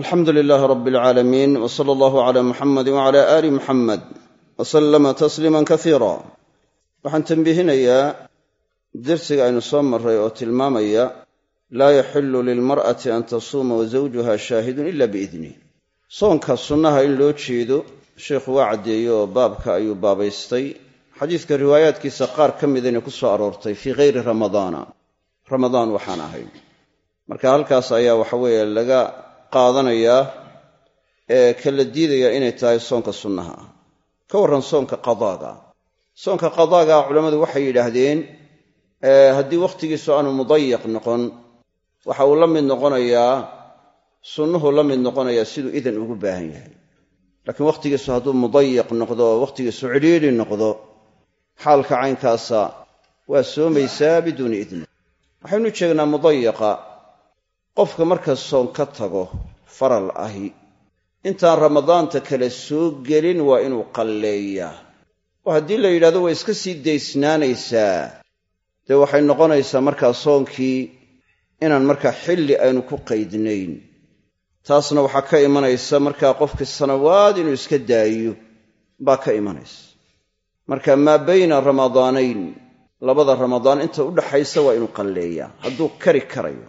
alxamdu lilaahi rab alcaalamiin w sala allahu cala muxamadi wacala aali muxamed wa sallama tasliiman kasiira waxaan tembihinayaa dersiga aynu soo marray oo tilmaamaya laa yaxilu lilmar'ati an tasuuma wa zawjuha shaahidun ila biidnih soonka sunnaha in loo jeedo sheikhu waa caddeeye oo baabka ayuu baabaystay. Xadiiska riwaayaadkiisa qaar ka midayna ku soo aroortay fii hayri ramadaana ramadaan waxaan ahayn marka halkaas ayaa qaadanayaa ee kala diidaya inay tahay soonka sunnaha. Ah ka warran soonka qadaaga. Soonka qadaaga culammadu waxay yidhaahdeen haddii wakhtigiisu aanu mudayaq noqon waxa uu la mid noqonayaa sunnuhu la mid noqonayaa siduu idan ugu baahan yahay. Laakiin wakhtigiisu hadduu mudayaq noqdo wakhtigiisu cidhiidhi noqdo xaalka caynkaasa waa soomaysaa biduuni idni. Waxaynu jeegnaa mudayaqa qofka marka soon ka tago faral ahi intaan ramadaanta kale soo gelin waa inuu qalleeyaa. Oo haddii la yidhahdo way iska sii daysnaanaysaa. Dee waxay noqonaysaa markaa soonkii inaan markaa xilli aynu ku qaydnayn. Taasna waxaa ka imanaysa markaa qofkii sanawaad inuu iska daayo baa ka imanaysa. Marka maa bayna ramadaanayn labada ramadaan inta u dhaxaysa waa inuu qalleeyaa hadduu kari karayo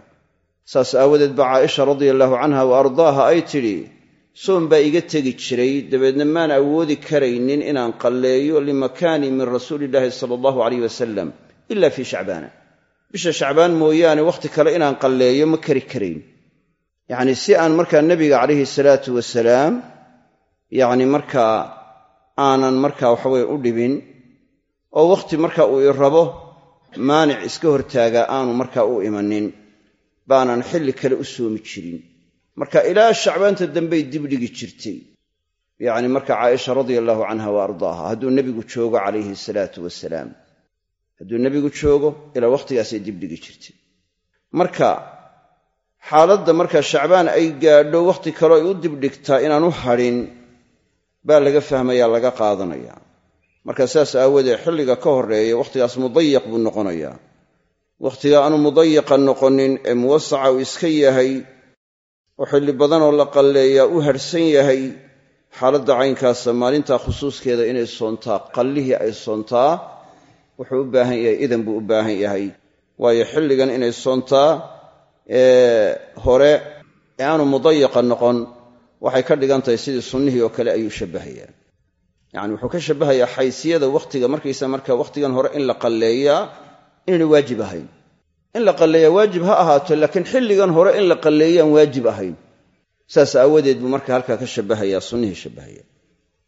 saas aawadeed baa caaisha radia allahu canha wa ardaaha ay tidhi soom baa iga tegi jiray dabeedna maan awoodi karaynin inaan qalleeyo limakaani min rasuuli illaahi sala allahu alayh wasalam ila fii shacbaana. Bisha shacbaan mooyaane wakhti kale inaan qalleeyo ma kari karayn. Yacnii si aan markaa nebiga calayhi salaatu wasalaam yacni markaa aanan markaa waxaweye u dhibin oo wakhti marka uu i rabo maanic iska hortaagaa aanu markaa u imanin baanan xilli kale u soomi jirin. Marka ilaa shacbaanta dambey dibdhigi jirtay. Yacni marka caaisha radia allahu canha wa ardaaha hadduu nebigu joogo calayhi salaatu wasalaam hadduu nebigu joogo ilaa wakhtigaasay dibdhigi jirtay. Marka xaaladda marka shacbaan ay gaadho wakhti kaleo ay u dibdhigtaa inaan u hadhin baa laga fahmayaa laga qaadanayaa. Marka saas aawoodee xilliga ka horreeya wakhtigaas mudayaq buu noqonayaa wakhtiga aanu mudayaqa noqonin ee muwasaca uu iska yahay oo xilli badanoo la qalleeyaa u harhsan yahay xaaladda caynkaasa maalintaa khusuuskeeda inay soontaa qallihii ay soontaa wuxuu u baahan yahay idan buu u baahan yahay. Waayo xilligan inay soontaa hore ee aanu mudayaqa noqon waxay ka dhigan tahay sidii sunnihii oo kale ayuu shabbahayaa. Yacani wuxuu ka shabbahayaa xaysiyada wakhtiga markaysa marka wakhtigan hore in la qalleeyaa inaynay waajib ahayn. In la qalleeyaa waajib ha ahaato laakiin xilligan hore in la qalleeyaan waajib ahayn. Saas aawadeed buu marka halkaa ka shabbahayaa sunnihii shabbahaya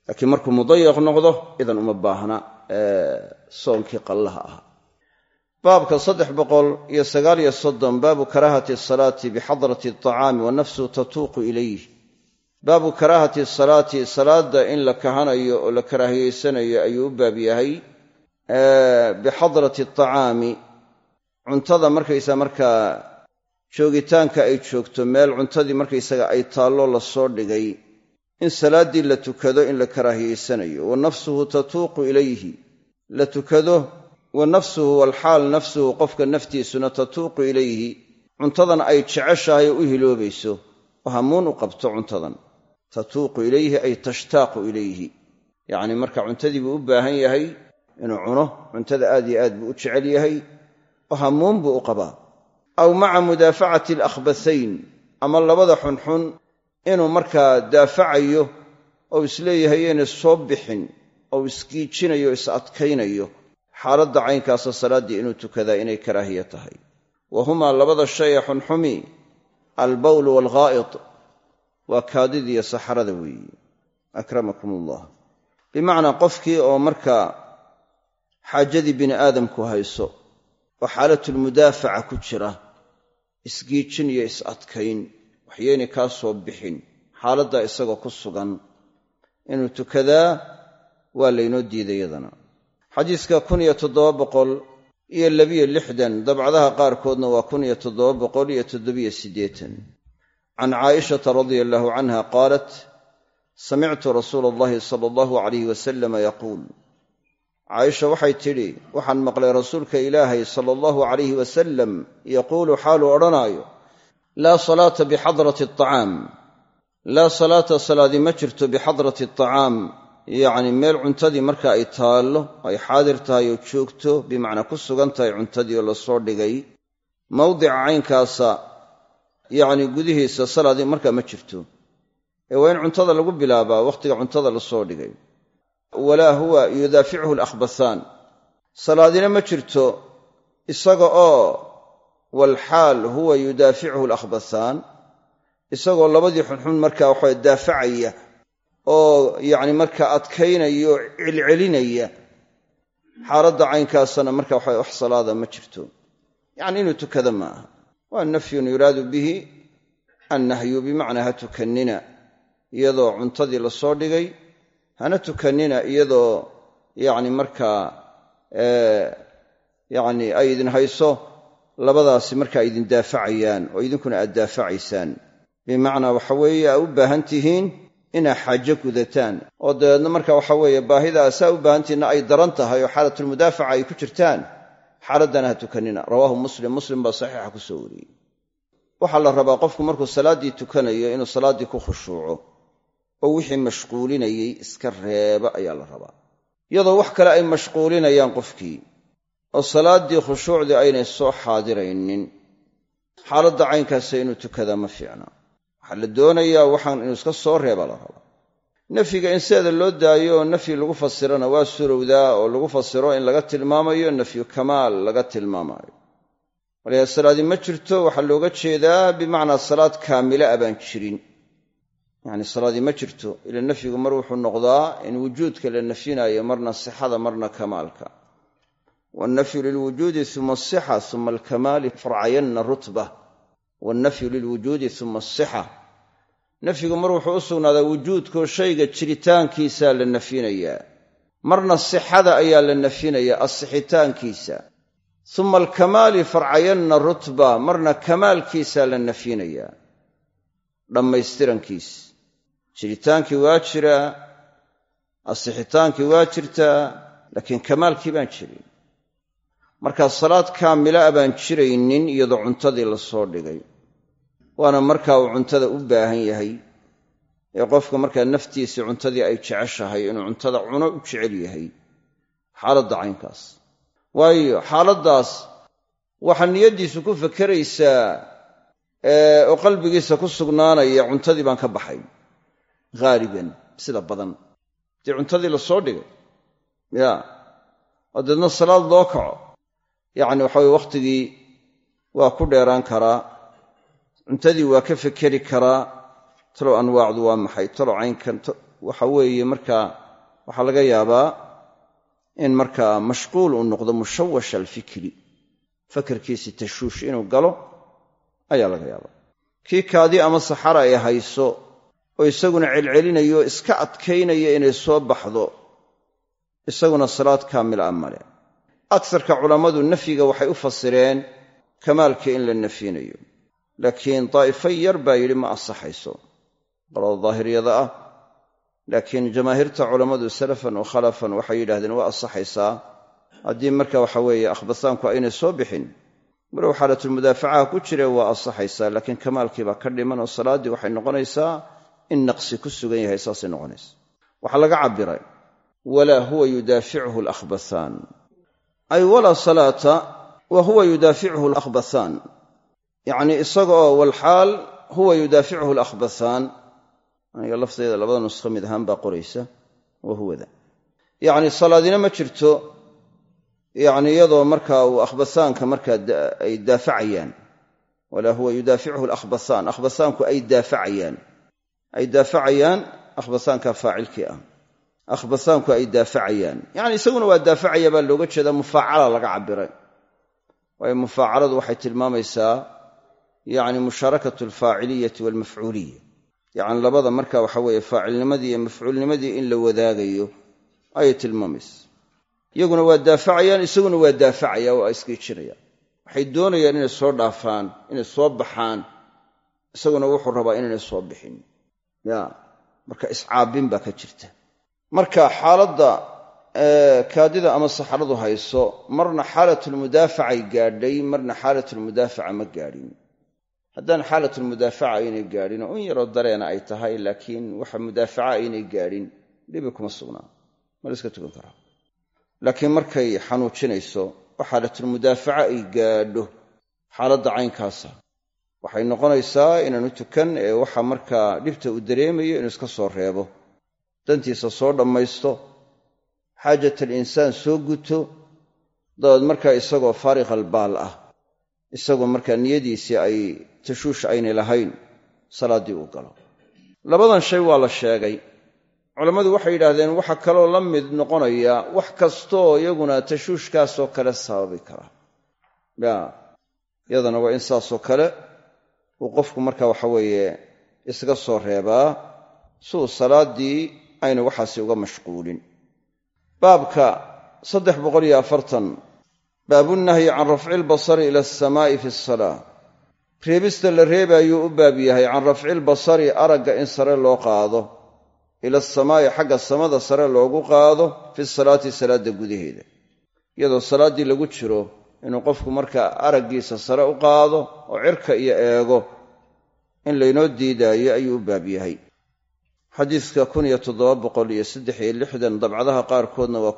laakiin markuu mudayaq noqdo idan uma baahna soonkii qallaha ahaa. Baabka saddex boqol iyo sagaaliyo soddon baabu karaahati asalaati bixadrati alطacaami wa nafsuhu tatuuqu ilayh baabu karaahati asalaati salaadda in la kahanayo oo la karaahiyeysanayo ayuu u baab yahay bixadrati alطacaami cuntada markaysa markaa joogitaanka ay joogto meel cuntadii markaysaga ay taallo la soo dhigay in salaaddii la tukado in la karaahiyeysanayo wa nafsuhu tatuuqu ilayhi. La tukado wa nafsuhu walxaal nafsuhu qofka naftiisuna tatuuqu ilayhi. Cuntadan ay jeceshahay oo u hiloobayso oo hamuun u qabto cuntadan. Tatuuqu ilayhi ay tashtaaqu ilayhi. Yacni marka cuntadii buu u baahan yahay inuu cuno cuntada aad iyo aad buu u jecel yahay oo hamuun buu u qabaa. Aw maca mudaafacati alakhbathayn ama labada xunxun inuu markaa daafacayo ou is leeyahay yaynay soo bixin ou isgiijinayo is adkaynayo xaaladda caynkaasa salaaddii inuu tukadaa inay karaahiya tahay. Wa humaa labada shay ee xunxumi albawlu waalghaa'id waa kaadidiiyo saxarada weeye akramakum allah bimacnaa qofkii oo markaa xaajadii bini aadamku hayso oo xaalatulmudaafaca ku jira isgiijin iyo is adkayn waxyaynay kaa soo bixin xaaladdaa isagoo ku sugan inuu tukadaa waa laynoo diiday yadana xadiiska kun iyo toddoba boqol iyo labiyo lixdan dabcadaha qaarkoodna waa can caa'ishata radia allahu canha qaalat samictu rasuula allahi sala allahu alayh wasalama yaquul caaisha waxay tidhi waxaan maqlay rasuulka ilaahay sala allahu calayhi wasalam yaquulu xaaluu odhanaayo laa salaata bixadrati alطacaam laa salaata salaadi ma jirto bixadrati atacaam yacni meel cuntadii marka ay taallo ay xaadir tahay oo joogto bimacnaa ku sugan tahay cuntadii oo la soo dhigay mawdica caynkaasa yacni gudihiisa salaadii markaa ma jirto ee waa in cuntada lagu bilaabaa wakhtiga cuntada la soo dhigay walaa huwa yudaafichu alakhbathaan salaadina ma jirto isaga oo walxaal huwa yudaafichu alakhbathaan isagoo labadii xunxun markaa waxaa daafacaya oo yacni markaa adkaynaya oo celcelinaya xaaladda caynkaasana marka waxa wax salaada ma jirto. Yacni inuu tukada ma aha. Waa nafyun yuraadu bihi annahyu bimacnaa ha tukannina iyadoo cuntadii la soo dhigay hana tukannina iyadoo yacni markaa yacni ay idin hayso labadaasi markaa idin daafacayaan oo idinkuna aad daafacaysaan. Bimacnaa waxa weeye aa u baahan tihiin inaa xaajo gudataan. Oo dabeedna marka waxa weeye baahidaa saa u baahantihinna ay daran tahay oo xaalatulmudaafaca ay ku jirtaan xaaladdana ha tukannina rawaahu muslim muslim baa saxiixa ku soo wariyey. Waxaa la rabaa qofku markuu salaaddii tukanayo inuu salaaddii ku khushuuco oo wixii mashquulinayey iska reeba ayaa la rabaa. Iyadoo wax kale ay mashquulinayaan qofkii oo salaaddii khushuucdii aynay soo xaadiraynin xaaladda caynkaasa inuu tukadaa ma fiicna. Waxaa la doonayaa waxaan inuu iska soo reeba la rabaa. Nafyiga in seeda loo daayo oo nafyi lagu fasirana waa surowdaa oo lagu fasiro in laga tilmaamayo nafyu kamaal laga tilmaamaayo. Markaa salaadi ma jirto waxaa looga jeedaa bimacnaa salaad kaamila a baan jirin yacni salaadii ma jirto ila nafyigu mar wuxuu noqdaa in wujuudka la nafyinaayo marna sixada marna kamaalka. Wannafyu lilwujuudi uma asixa uma alkamaali farcayanna rutba. Wannafyu lilwujuudi uma asixa nafyigu mar wuxuu u sugnaadaa wujuudkoo shayga jiritaankiisaa la nafyinayaa. Marna sixada ayaa la nafyinayaa asixitaankiisa uma alkamaali farcayanna rutba marna kamaalkiisaa la nafyinayaa. Dhammaystirankiis jiritaankii waa jiraa asixitaankii waa jirtaa laakiin kamaalkii baan jirin markaa salaad kaamila a baan jiraynin iyadoo cuntadii la soo dhigay. Waana markaa uu cuntada u baahan yahay. Ee qofka markaa naftiisii cuntadii ay jeceshahay inuu cuntada cuno u jecel yahay. Xaaladda caynkaas. Waayo xaaladdaas waxaa niyaddiisu ku fakeraysaa oo qalbigiisa ku sugnaanaya cuntadii baan ka baxay haaliban sida badan. Dee cuntadii la soo dhigay ya. Oo salaad loo kaco. Yacni waxa weye wakhtigii waa ku dheeraan karaa cuntadii waa ka fekeri karaa talow anwaacdu waa maxay? Talow caynkan waxa weeye markaa waxaa laga yaabaa in markaa mashquul uu noqdo mushawash alfikri. Fakarkiisii tashuush inuu galo ayaa laga yaabaa. Kii kaadi ama saxara ay hayso oo isaguna celcelinayo iska adkaynaya inay soo baxdo isaguna salaad kaamil a male. Agsarka culammadu nafyiga waxay u fasireen kamaalka in la nafyinayo. Laakiin daa'ifo yar baa yidhi ma ansaxayso. Qolada daahiriyada ah laakiin jamaahiirta culammadu salafan wa khalafan waxay yidhahdeen waa ansaxaysaa. Haddii marka waxa weeye akhbasaanku aynay soo bixin walow xaalatulmudaafacaha ku jire waa ansaxaysaa. Laakiin kamaalkiibaa ka dhiman oo salaaddii waxay noqonaysaa in naqsi ku sugan yahay saasay noqonaysa waxaa laga cabbiray walaa huwa yudaafichu alakhbathaan ay walaa salaata wa huwa yudaafichu alakhbathaan yacnii isagaoo walxaal huwa yudaafichu alakhbathaan aniga lafteeda labada nuskho mid ahaan baa qoraysa wa huwada yacni salaadina ma jirto yacni iyadoo markaa uu akhbathaanka markaa ay daafacayaan. Walaa huwa yudaafichu alakhbathaan akhbathaanku ay daafacayaan ay daafacayaan akhbathaanka faacilkii ah. Akhbathaanku ay daafacayaan. Yacni isaguna waa daafacaya baa looga jeedaa mufaacala laga cabbiray. Waayo mufaacaladu waxay tilmaamaysaa yacni mushaarakatu alfaaciliyati waalmafcuuliya yacni labada marka waxa weeye faacilnimadii iyo mafcuulnimadii in la wadaagayo ayay tilmaamaysa iyaguna waa daafacayaan isaguna waa daafacaya oo iskii jirayaan. Waxay doonayaan inay soo dhaafaan inay soo baxaan. Isaguna wuxuu rabaa inaynay soo bixin ya marka iscaabin baa ka jirta. Marka xaaladda kaadida ama saxaradu hayso marna xaalatulmudaafacay gaadhay marna xaalatulmudaafaca ma gaadhin. Haddaan xaalatulmudaafaca aynay gaadhin oo un yaroo dareena ay tahay laakiin waxa mudaafaca aynay gaadhin dhibi kuma sugnaa. Ma la iska tukan karaa laakiin markay xanuujinayso oo xaalatulmudaafaca ay gaadho xaaladda caynkaasa waxay noqonaysaa inaanu tukan ee waxa markaa dhibta uu dareemayo inuu iska soo reebo. Dantiisa soo dhammaysto. Xaajat alinsaan soo guto. Dabeed markaa isagoo faariq albaal ah. Isagoo markaa niyadiisii ay tashuush aynay lahayn salaaddii uu galo. Labadan shay waa la sheegay. Culammadu waxay yidhaahdeen waxaa kaloo la mid noqonaya wax kastooo iyaguna tashuushkaasoo kale sababi kara. Ya yadana waa in saasoo kale uu qofku marka waxa weeye isaga soo reebaa si uu salaaddii ayna waxaasi uga mashquulin. Baabka saddex boqol iyo afartan baabunahyi can rafci lbasari ila alsamaa'i fi asalaa reebista la reebaayuu u baab yahay can rafci lbasari aragga in sare loo qaado ila asamaa'i xagga samada sare loogu qaado fi salaati salaadda gudaheeda. Iyadoo salaaddii lagu jiro inuu qofku markaa araggiisa sare u qaado oo cirka iyo eego in laynoo diidaayo ayuu u baab yahay. Lixdan dabcadaha qaarkoodna waa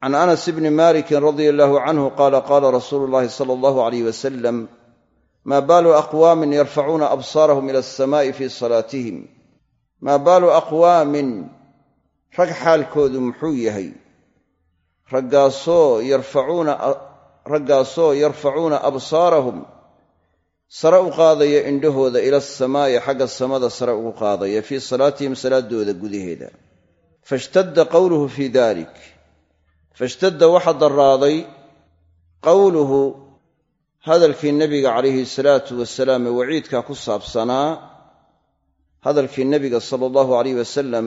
can anas bni malikin radia allahu canhu qaala qaala rasuulu llahi sala allahu alayh wasalam maa baalu aqwaamin yarfacuuna absaarahum ila alsamaa'i fii salaatihim. Maa baalu aqwaamin rag xaalkoodu muxuu yahay raggaasoo yarfacuuna absaarahum sare u qaadaya indhahooda ila asamaa'i xagga samada sare ugu qaadaya fii salaatihim salaaddooda gudaheeda. Fashtadda qowluhu fii dalik fashtadda waxa darraaday qowluhu hadalkii nebiga calayhi salaatu wasalaam ee waciidka ku saabsanaa hadalkii nebiga sala allahu alayh wasalam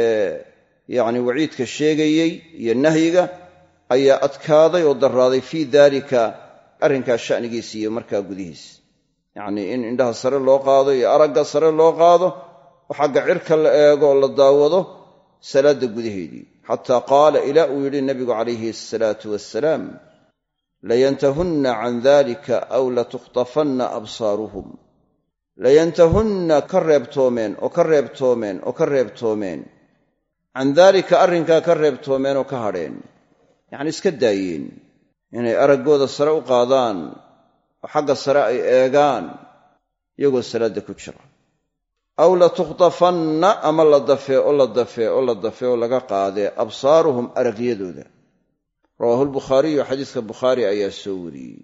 ee yacni waciidka sheegayey iyo nahyiga ayaa adkaaday oo darraaday fii daalika arrinkaa sha'nigiisa iyo markaa gudihiisa yacnii in indhaha sare loo qaado iyo aragga sare loo qaado oo xagga cirka la eego oo la daawado salaadda gudaheedii. Xataa qaala ilaa uu yidhi nebigu calayhi asalaatu wassalaam layantahunna can dalika aw latukhtafanna absaaruhum. Layantahunna ka reebtoomeen oo ka reebtoomeen oo ka reebtoomeen can daalika arrinkaa ka reebtoomeen oo ka hadheen. Yacni iska daayeen inay araggooda sare u qaadaan oo xagga sare ay eegaan iyagoo salaadda ku jira aw latukhtafanna ama la dafee oo la dafee oo la dafee oo laga qaadee absaaruhum aragyadooda. Rawaahu lbukhaariyu xadiiska bukhaari ayaa soo wariyey.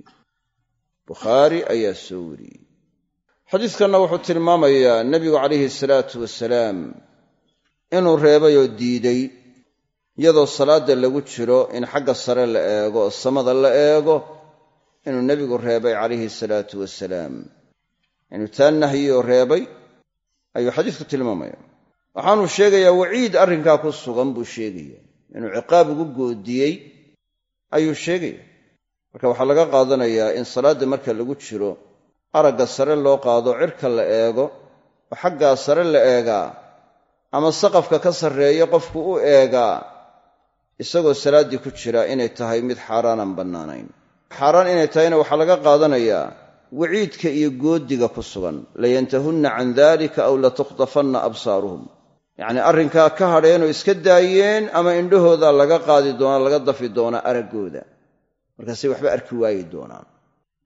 Bukhaari ayaa soo wariyey. Xadiiskanna wuxuu tilmaamayaa nebigu calayhi salaatu wasalaam inuu reebay oo diiday iyadoo salaadda lagu jiro in xagga sare la eego oo samada la eego inuu nebigu reebay calayhi salaatu wasalaam inuu taa nahyioo reebay ayuu xadiisku tilmaamaya. Waxaanuu sheegayaa waciid arrinkaa ku sugan buu sheegaya inuu ciqaab ugu goodiyey ayuu sheegaya marka waxaa laga qaadanayaa in salaadda marka lagu jiro aragga sare loo qaado cirka la eego oo xaggaa sare la eegaa ama saqafka ka sarreeya qofku u eegaa isagoo salaaddii ku jira inay tahay mid xaaraanaan bannaanayn. Xaaraan inay tahayna waxaa laga qaadanayaa waciidka iyo goodiga ku sugan. Layantahunna can dalika aw latukhtafanna absaaruhum. Yacnii arrinkaa ka hadheenoo iska daayeen ama indhahooda laga qaadi doonaa laga dafi doonaa araggooda. Markaasay waxba arki waayi doonaan.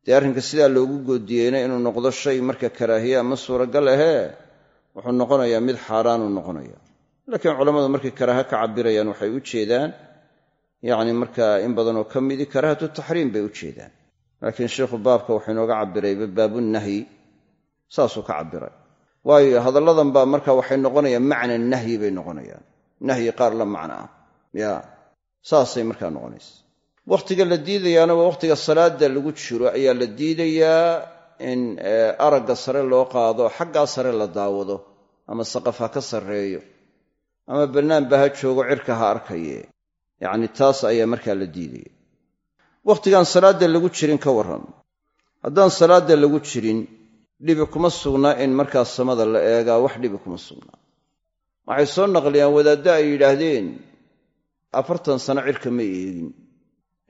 Dee arrinka sidaa loogu goodiyeyna inuu noqdo shay marka karaahiye ama suuragal ahee wuxuu noqonayaa mid xaaraanuu noqonaya laakiin culammadu markay karaaha ka cabirayaan waxay u jeedaan yacni markaa in badanoo ka midi karaahatu taxriim bay u jeedaan. Laakiin sheikhu baabka wuxuu inooga cabirayba baabunahyi saasuu ka cabiray waayo hadalladan baa marka waxay noqonayaan macna nahyi bay noqonayaan. Nahyi qaar la macno ah. Ya saasay markaa noqonaysa wakhtiga la diidayaana waa wakhtiga salaada lagu jiro ayaa la diidayaa in aragga sare loo qaado xaggaa sare la daawado ama saqaf ha ka sarreeyo ama bannaanba ha joogo cirka ha arkaye. Yacni taas ayaa markaa la diidaya. Wakhtigaan salaadda lagu jirin ka warran. Haddaan salaadda lagu jirin dhibi kuma sugnaa in markaa samada la eegaa wax dhibi kuma sugnaa. Waxay soo naqliyaan wadaadda ay yidhaahdeen afartan sano cirka ma eegin.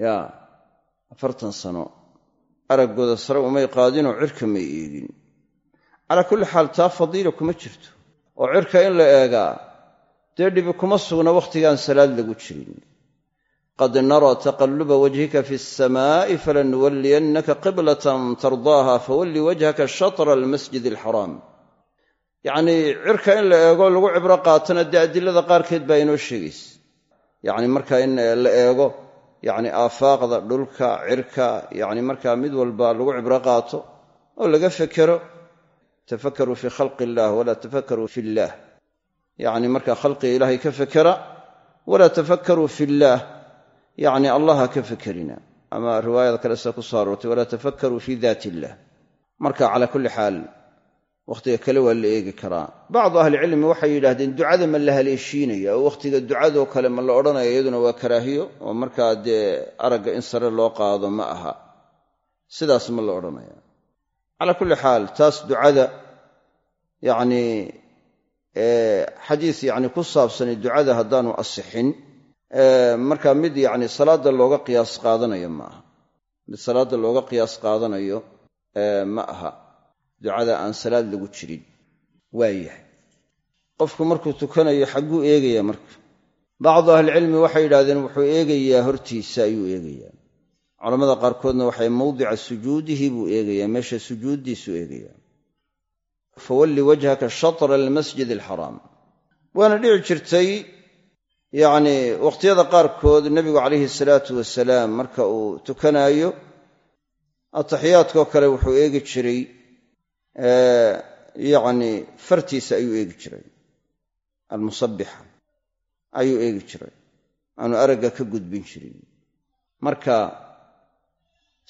Yaa afartan sano araggooda sare umay qaadinoo cirka may eegin. Calaa kulli xaal taa fadiila kuma jirto. Oo cirka in la eegaa dee dhibi kuma sugna wakhtigaan salaad lagu jirin. Qad naraa taqalluba wajhika fi alsamaa'i falanuwalliyannaka qiblatan tardaaha fawalli wajhaka shatra almasjid alxaraam yacnii cirka in la eego lagu cibro qaatana dee adilada qaarkeed baa inoo sheegaysa. Yacni markaa in la eego yacni aafaaqda dhulka cirka yacni markaa mid walba lagu cibro qaato oo laga fekero tafakaruu fii khalqi illaah walaa tafakaruu fi illaah. Yacni markaa khalqiga ilaahay ka fekera walaa tafakaruu fi illaah. Yacni allaha ka fekerina ama riwaayada kale sida ku soo aroortay walaa tafakaruu fii daati illah marka calaa kulli xaal wakhtiga kale waa la eegi karaa. Bacdu ahlicilmi waxay yidhaahdeen ducada ma la haleeshiinaya oo wakhtiga ducadoo kale ma la odhanaya iyaduna waa karaahiyo oo markaa dee aragga in sare loo qaado ma aha. Sidaas ma la odhanaya calaa kulli xaal taas ducada yacnii xadiis yacni ku saabsani ducada haddaanu asixin marka mid yacni salaadda looga qiyaas qaadanayo ma aha. Mid salaadda looga qiyaas qaadanayo ma aha ducada aan salaad lagu jirin. Waa yahay. Qofku markuu tukanayo xagguu eegaya marka. Bacdu ahlicilmi waxay yidhahdeen wuxuu eegayaa hortiisa ayuu eegayaa. Culamada qaarkoodna waxay mawdica sujuudihi buu eegayaa meesha sujuuddiisuu eegayaa. Fawalli wajhaka shatra almasjid alxaraam waana dhici jirtay yacnii wakhtiyada qaarkood nebigu calayhi salaatu wasalaam marka uu tukanaayo ataxiyaadkoo kale wuxuu eegi jiray yacni fartiisa ayuu eegi jiray. Almusabixa ayuu eegi jiray. Aanu aragga ka gudbin jirin. Marka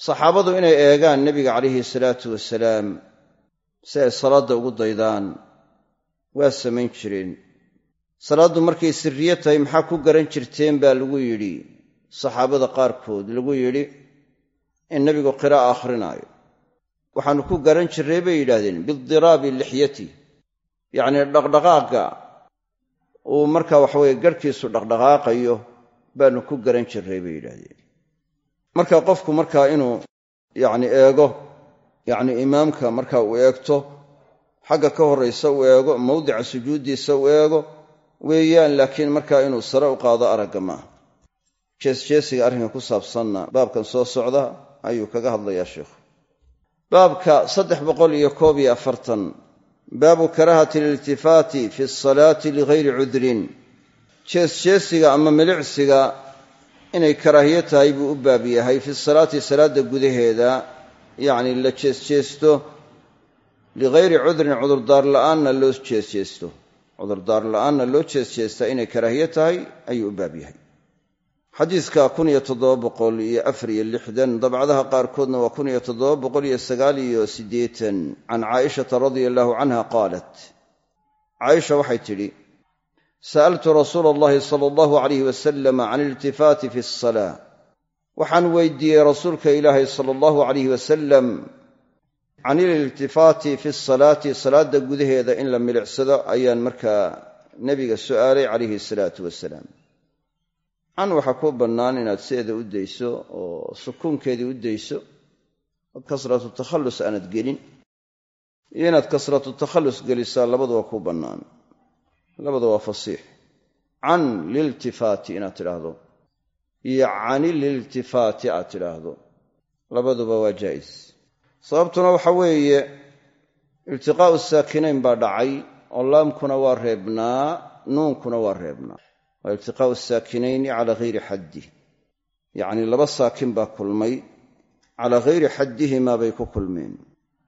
saxaabadu inay eegaan nebiga calayhi salaatu wasalaam si ay salaadda ugu daydaan waa samayn jireen. Salaaddu markay sirriye tahay maxaa ku garan jirteen baa lagu yidhi saxaabada qaarkood lagu yidhi in nebigu qiraa'a akhrinaayo waxaannu ku garan jirray bay yidhaahdeen bidiraabi lixyati. Yacnii dhaqdhaqaaqga uu markaa waxaweye garhkiisu dhaqdhaqaaqayo baannu ku garan jirray bay yidhaahdeen. Marka qofku markaa inuu yacni eego yacni imaamka marka uu eegto xagga ka horraysa uu eego mawdica sujuuddiisa uu eego weeyaan laakiin markaa inuu sare u qaado aragga maaha jeesjeesiga arrinka ku saabsanna baabkan soo socda ayuu kaga hadlayaa sheikhu baabka saddex boqol iyo koob iyo afartan. Baabu karaahati aliltifaati fi asalaati ligayri cudrin. Jeesjeesiga ama milicsiga inay karaahiyo tahay buu u baab yahay fi salaati salaadda gudaheeda yacni la jeesjeesto ligayri cudrin cudurdaar la'aanna loo jeesjeesto cudurdaar la'aanna loo jeesjeestaa inay karaahiyo tahay ayuu u baab yahay xadiiska kun iyo toddoba boqol iyo afar iyo lixdan dabcadaha qaarkoodna waa kun iyo toddoba boqol iyo sagaal iyo siddeetan. Can caaishata radia allahu canha qaalat caaisha waxay tidhi sa'altu rasuula allahi sala allahu alayh wasalam can iltifaati fi asalaa waxaan weydiiyey rasuulka ilaahay sala allahu alayh wasalam can ililtifaati fi asalaati salaadda gudaheeda in la milicsado ayaan markaa nebiga su'aalay calayhi salaatu wasalaam can waxaa ku bannaan inaad sideeda u dayso oo sukuunkeedii u dayso kasratu takhallus aanad gelin. Iyo inaad kasratu takhallus gelisaa labaduba ku bannaan. Labada waa fasiix. Can liltifaati inaad tidhaahdo. Iyo cani liltifaati aad tidhaahdo. Labaduba waa jaa'is sababtuna waxa weeye iltiqaa'u saakinayn baa dhacay oo laamkuna waa reebnaa nuunkuna waa reebnaa waa iltiqaa'u saakinayni calaa hayri xaddih yacnii laba saakin baa kulmay calaa hayri xaddihimaa bay ku kulmeen.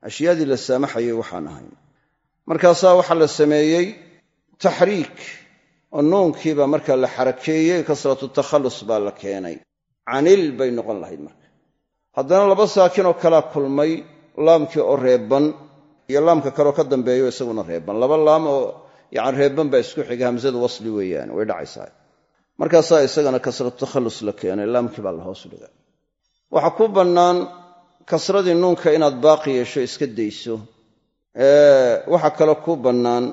Ashyaadii la saamaxayay waxaan ahay. Markaasaa waxaa la sameeyey taxriik oo nuunkiibaa markaa la xarakeeyey kasratu takhallus baa la keenay. Canil bay noqon lahayd marka. Haddana laba saakin oo kalaa kulmay laamkii oo reebban iyo laamka kaleoo ka dambeeyo isaguna reebban. Laba laam yani reebban baa isku xiga hamsadu wasli weeyaan way dhacaysaa. Markaasaa isagana kasratu takhallus la keenay laamkii baa la hoos dhigay waxaa ku bannaan kasradii nuunka inaad baaqi yeesho iska dayso. Waxaa kaloo ku bannaan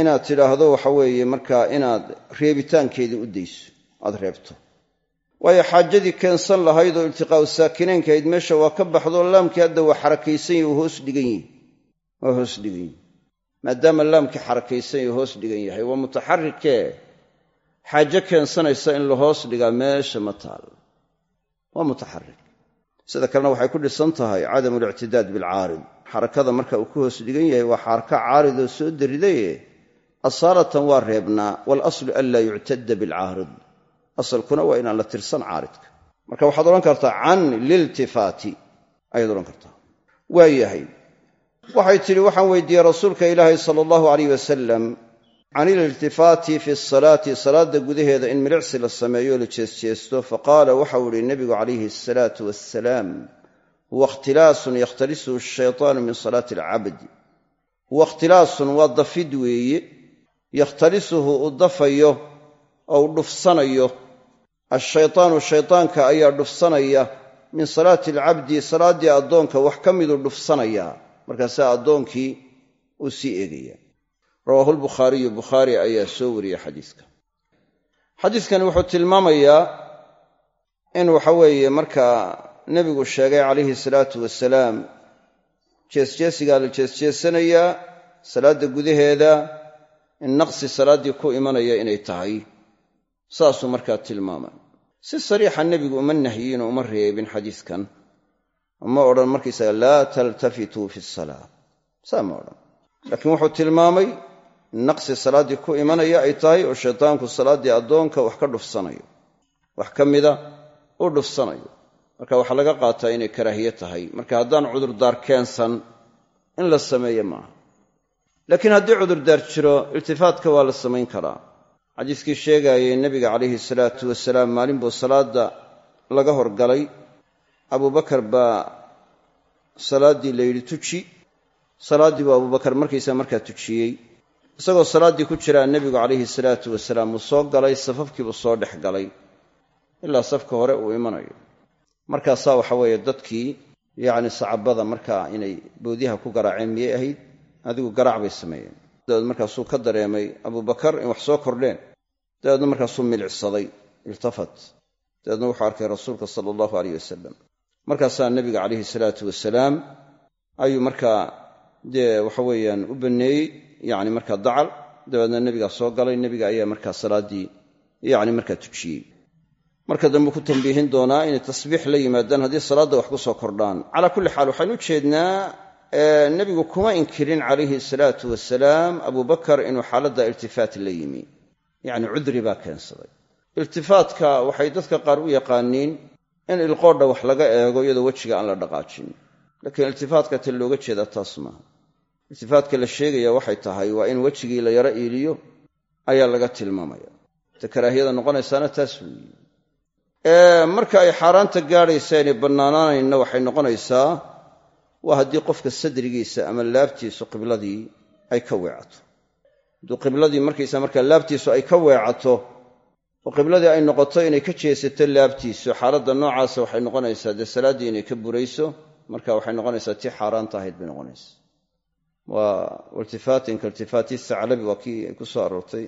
inaad tidhaahdo waxa weeye markaa inaad reebitaankeedii u dayso aad reebto. Waayo xaajadii keensan lahayd oo iltiqaa'u saakinaynka ahayd meesha waa ka baxdo laamkii hadda waa xarakaysan yihi waa hoos dhigan yihi maadaama laamkii xarakaysan yahi hoos dhigan yahay waa mutaxarikee xaajo keensanaysa in la hoos dhigaa meesha ma taal. Waa mutaxarik sida kalena waxay ku dhisan tahay cadamu lictidaad bilcaarid xarakada marka uu ku hoos dhigan yahay waa xaraka caaridoo soo daridaye asaalatan waa reebnaa waalaslu an laa yuctada bilcaarid asalkuna waa inaan la tirsan caaridka. Marka waxaad odhan kartaa can liltifaati. Ayaad odhan kartaa. Waa yahay waxay tidhi waxaan weydiiyey rasuulka ilaahi sala allahu alayh wasalam can ililtifaati fi salaati salaadda gudaheeda in milicsi la sameeyo la jeesjeesto. Faqaala waxau ihi nebigu calayhi asalaatu wassalaam huwa ikhtilaasun yakhtalisuhu ashaytaanu min salaati alcabdi huwa ikhtilaasun waa dafid weeye yakhtalisuhu uu dafayo oo u dhufsanayo. Ashaytaanu shaytaanka ayaa dhufsanaya min salaati alcabdi salaaddii addoonka wax ka miduu dhufsanayaa markaasaa addoonkii uu sii eegaya. Rawaahu lbukhaariyu bukhaari ayaa soo wariyey xadiiska. Xadiiskani wuxuu tilmaamayaa in waxa weeye markaa nebigu sheegay calayhi salaatu wasalaam jeesjeesigaa la jeesjeesanayaa salaadda gudaheeda in naqsi salaaddii ku imanaya inay tahay. Saasuu markaa tilmaamay si sariixa nebigu uma nahyin oo uma reebin xadiiskan uma odhan markaysaga laa taltafituu fi salaa saa ma odhan. Laakiin wuxuu tilmaamay naqsi salaaddii ku imanaya ay tahay oo shaytaanku salaaddii addoonka wax ka dhufsanayo. Wax ka mida u dhufsanayo. Marka waxaa laga qaataa inay karaahiye tahay. Marka haddaan cudurdaar keensan in la sameeye maaha. Laakiin haddii cudurdaar jiro iltifaatka waa la samayn karaa. Xadiiskii sheegaayay nebiga calayhi salaatu wasalaam maalin buu salaadda laga horgalay abubakar baa salaaddii la yidhi tuji. Salaaddii buu abubakar markaysaa markaa tujiyey. Isagoo salaaddii ku jiraa nebigu calayhi salaatu wasalaam uu soo galay safafkiibuu soo dhex galay ilaa safka hore uu imanayo. Markaasaa waxa weeye dadkii yacni sacabada markaa inay boodyaha ku garaaceen miyay ahayd? Adigu garaac bay sameeyeen. Dabeed markaasuu ka dareemay abubakar in wax soo kordheen. Dabeedna markaasuu milicsaday iltafat. Dabeedna wuxuu arkay rasuulka sala allahu aleyh wasalam markaasaa nebiga calayhi salaatu wasalaam ayuu markaa dee waxa weeyaan u banneeyey yacni markaa dacal. Dabeedna nebigaa soo galay nebiga ayaa markaa salaaddii yacni markaa tujiyey marka dambe ku tambiihin doonaa inay tasbiix la yimaadaan haddii salaadda wax ku soo kordhaan. Calaa kulli xaal waxaynu u jeednaa nebigu kuma inkirin calayhi salaatu wasalaam abubakar inuu xaaladda iltifaat la yimi. Yacni cudri baa keensaday. Iltifaatka waxay dadka qaar u yaqaaniin in ilqoodha wax laga eego iyadoo wejiga aan la dhaqaajin. Laakiin iltifaatka ta looga jeedaa taas maaha iltifaatka la sheegaya waxay tahay waa in wejigii la yaro iiliyo ayaa laga tilmaamaya. Ta karaahiyada noqonaysaana taas weeye. Marka ay xaaraanta gaadhaysa bannaanaanayna waxay noqonaysaa waa haddii qofka sadrigiisa ama laabtiisu qibladii ay ka weecato. Hadduu qibladii markaysa markaa laabtiisu ay ka weecato qibladii ay noqoto inay ka jeesato laabtiisu xaaladda noocaasa waxay noqonaysaa dee salaaddii inay ka burayso marka waxay noqonaysaa tii xaaraanta ahayd bay noqonaysa waa iltifaatin kailtifaati saclabi waa kii ay ku soo aroortay.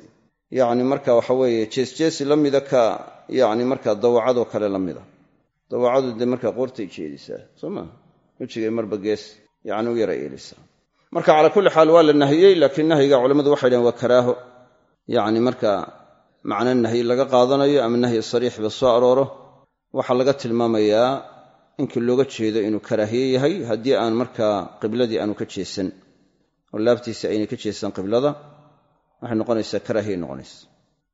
Yacni marka waxa weeye jeesjeesi la mida ka yacni marka dawacadoo kale la mida. Dawacadu dee markaa qoortay jeedisaa soo maa wejigay marba gees yacni u yara eelisaa marka calaa kulli xaal waa la nahiyey laakiin nahyiga culammadu waxay dhaheen waa karaaho. Yacni marka macno nahyi laga qaadanayo ama nahyi sariixba soo arooro waxaa laga tilmaamayaa inkii looga jeedo inuu karaahiye yahay haddii aan markaa qibladii aanu ka jeesan oo laabtiisa aynay ka jeesan qiblada waxay noqonaysaa karaahiye noqonaysa.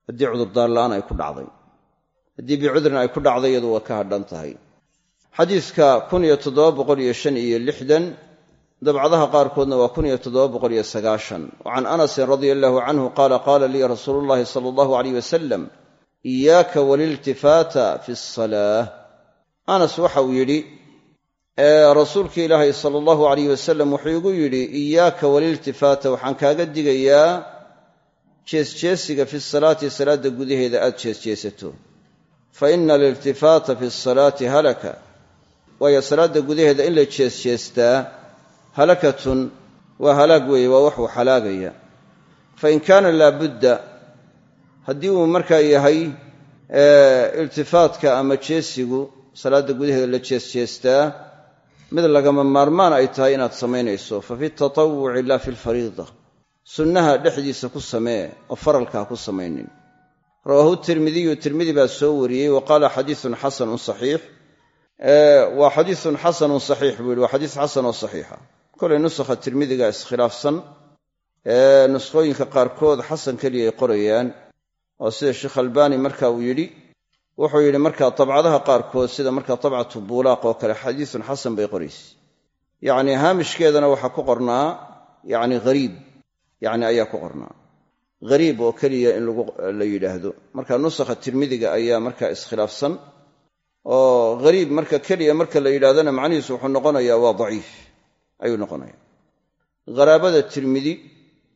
Haddii cudurdaar la'aan ay ku dhacday haddii bicudrin ay ku dhacday iyadu waa ka hadhan tahay. Xadiiska kun iyo toddoba boqol iyo shan iyo lixdan dabcadaha qaarkoodna waa kun iyo toddoba boqol iyo sagaashan. Wa can anasin radia allahu canhu qaala qaala lii rasuulu llahi sala allahu aleyh wasalam iyaaka waliltifaata fi asalaah anas waxa uu yidhi rasuulkii ilaahay sala allahu aleyh wasalam wuxuu igu yidhi iyaaka waliltifaata waxaan kaaga digayaa jeesjeesiga fi salaati salaadda gudaheeda aad jeesjeesato. Fa ina aliltifaata fi salaati halaka waayo salaadda gudaheeda in la jeesjeestaa halakatun waa halaag weeye waa waxuu halaagaya fa in kaana laabudda haddii uu markaa yahay iltifaatka ama jeesigu salaadda gudaheeda la jeesjeestaa mid lagama maarmaan ay tahay inaad samaynayso. Fa fi tatawuci laa fi lfariida sunnaha dhexdiisa ku samee oo faralka ha ku samaynin. Rawaahu tirmidiyu tirmidi baa soo wariyey wa qaala xadiisun xasanun saxiix. Waa xadiisun xasanun saxiix buu yihi waa xadiis xasan oo saxiixa kolay nusakha tirmidiga iskhilaafsan ee nuskhooyinka qaarkood xasan keliya ay qorayaan oo sida sheekh albaani marka uu yidhi wuxuu yidhi markaa tabcadaha qaarkood sida markaa tabcatu buulaaq oo kale xadiisun xasan bay qoraysa yacni haamishkeedana waxaa ku qornaa yacni hariib yacni ayaa ku qornaa. Hariib oo keliya in la yidhaahdo. Marka nusakha tirmidiga ayaa markaa iskhilaafsan oo hariib marka keliya marka la yidhahdana macnihiisu wuxuu noqonayaa waa daciif ayuu noqonaya. Haraabada tirmidi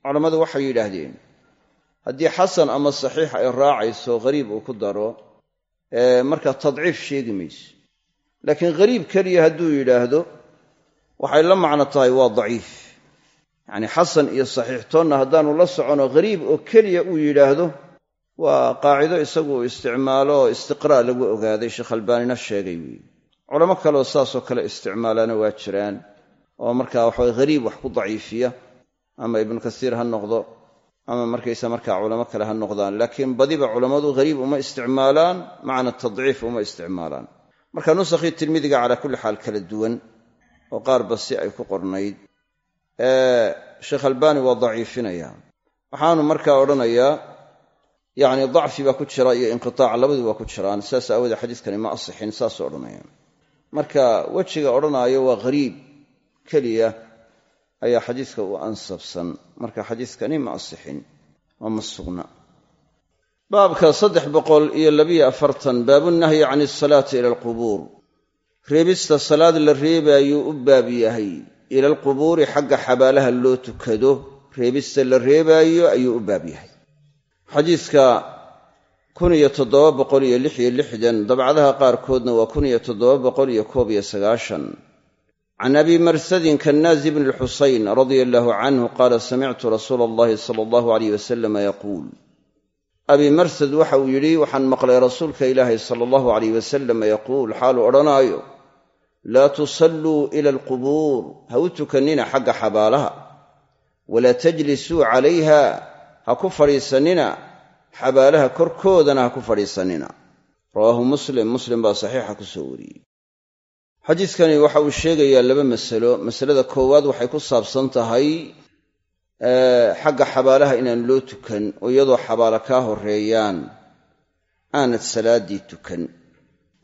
culammadu waxay yidhaahdeen haddii xasan ama saxiix ay raacayso hariib uu ku daro marka tadciif sheegi mayso. Laakiin hariib keliya hadduu yidhaahdo waxay la macno tahay waa daciif. Yacni xasan iyo saxiixtoonna haddaanu la socono hariib oo keliya uu yidhaahdo waa qaacido isagu isticmaalo oo lagu ogaaday sheekh albaanina sheegay weeye culamo kaleoo saasoo kale isticmaalaana waa jiraan oo markaa waxaway hariib wax ku daciifiya ama ibnu kasiir ha noqdo ama markaysa markaa culamo kale ha noqdaan. Laakiin badiba culammadu hariib uma isticmaalaan macna tadciif uma isticmaalaan. Marka nusakhii tirmidiga calaa kulli xaal kala duwan oo qaarba si ay ku qornayd sheekh albaani waa daciifinaya waxaanu markaa odhanayaa yacni dacfi baa ku jira iyo inqitaac labadu waa ku jiraan sidaas aawoodee xadiiskani ma asixin saasuu odhanaya marka wejiga odhanaayo waa hariib keliya ayaa xadiiska u ansabsan. Marka xadiiskani ma asixin oo ma sugna. Baabka saddex boqol iyo labiyo afartan baabunahyi can asalaati ila alqubuur. Reebista salaad la reebaayuu u baab yahay. Ila alqubuuri xagga xabaalaha loo tukado reebista la reebaayo ayuu u baab yahay. Xadiiska kun iyo toddoba boqol iyo lix iyo lixdan dabcadaha qaarkoodna waa kun iyo toddoba boqol iyo koob iyo sagaashan can abi marsadin kanaazi bni lxusayn radia allaahu canhu qaala samictu rasuula allahi sala allahu aleyh wasalama yaquul abi marsad waxa uu yidhi waxaan maqlay rasuulka ilaahay sala allahu aleyh wasalam yaquul xaaluu odhanaayo laa tusalluu ila alqubuur ha u tukannina xagga xabaalaha walaa tajlisuu calayha ha ku fadhiisannina xabaalaha korkoodana ha ku fadhiisannina rawaahu muslim muslim baa saxiixa ku soo wariyey xadiiskani waxa uu sheegayaa laba masalo. Masalada koowaad waxay ku saabsan tahay xagga xabaalaha inaan loo tukan oo iyadoo xabaala kaa horreeyaan aanad salaaddii tukan.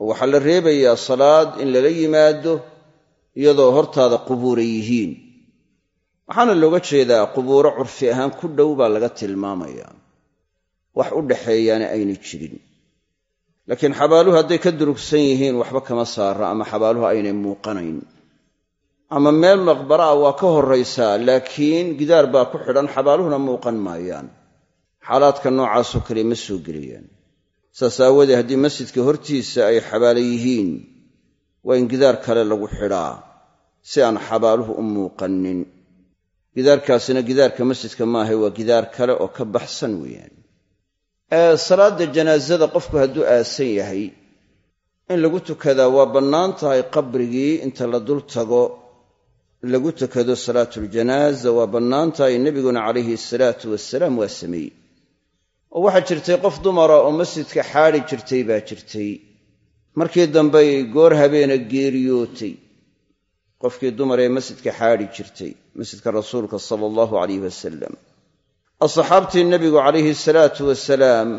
Oo waxaa la reebayaa salaad in lala yimaado iyadoo hortaada qubuura yihiin. Waxaana looga jeedaa qubuuro curfi ahaan ku dhow baa laga tilmaamayaa. Wax u dhaxeeyaana aynay jirin laakiin xabaaluhu hadday ka durugsan yihiin waxba kama saara ama xabaaluhu aynay muuqanayn. Ama meel maqbara ah waa ka horraysaa laakiin gidaar baa ku xidhan xabaaluhuna muuqan maayaan. Xaalaadka noocaasoo kale ma soo gelayaan saas aawoodee haddii masjidka hortiisa ay xabaalo yihiin waa in gidaar kale lagu xidhaa si aan xabaaluhu u muuqannin. Gidaarkaasina gidaarka masjidka maahay waa gidaar kale oo ka baxsan weeyaan salaadda janaasada qofku hadduu aasan yahay in lagu tukadaa waa bannaan tahay qabrigii inta la dul tago. Lagu tukado salaatuljanaaza waa bannaan tahay nebiguna calayhi salaatu wasalaam waa sameeyey oo waxaa jirtay qof dumara oo masjidka xaadhi jirtay baa jirtay. Markii dambey goor habeena geeriyootay. Qofkii dumar ee masjidka xaadhi jirtay masjidka rasuulka sala allahu calayh wasalam asxaabtii nebigu calayhi salaatu wasalaam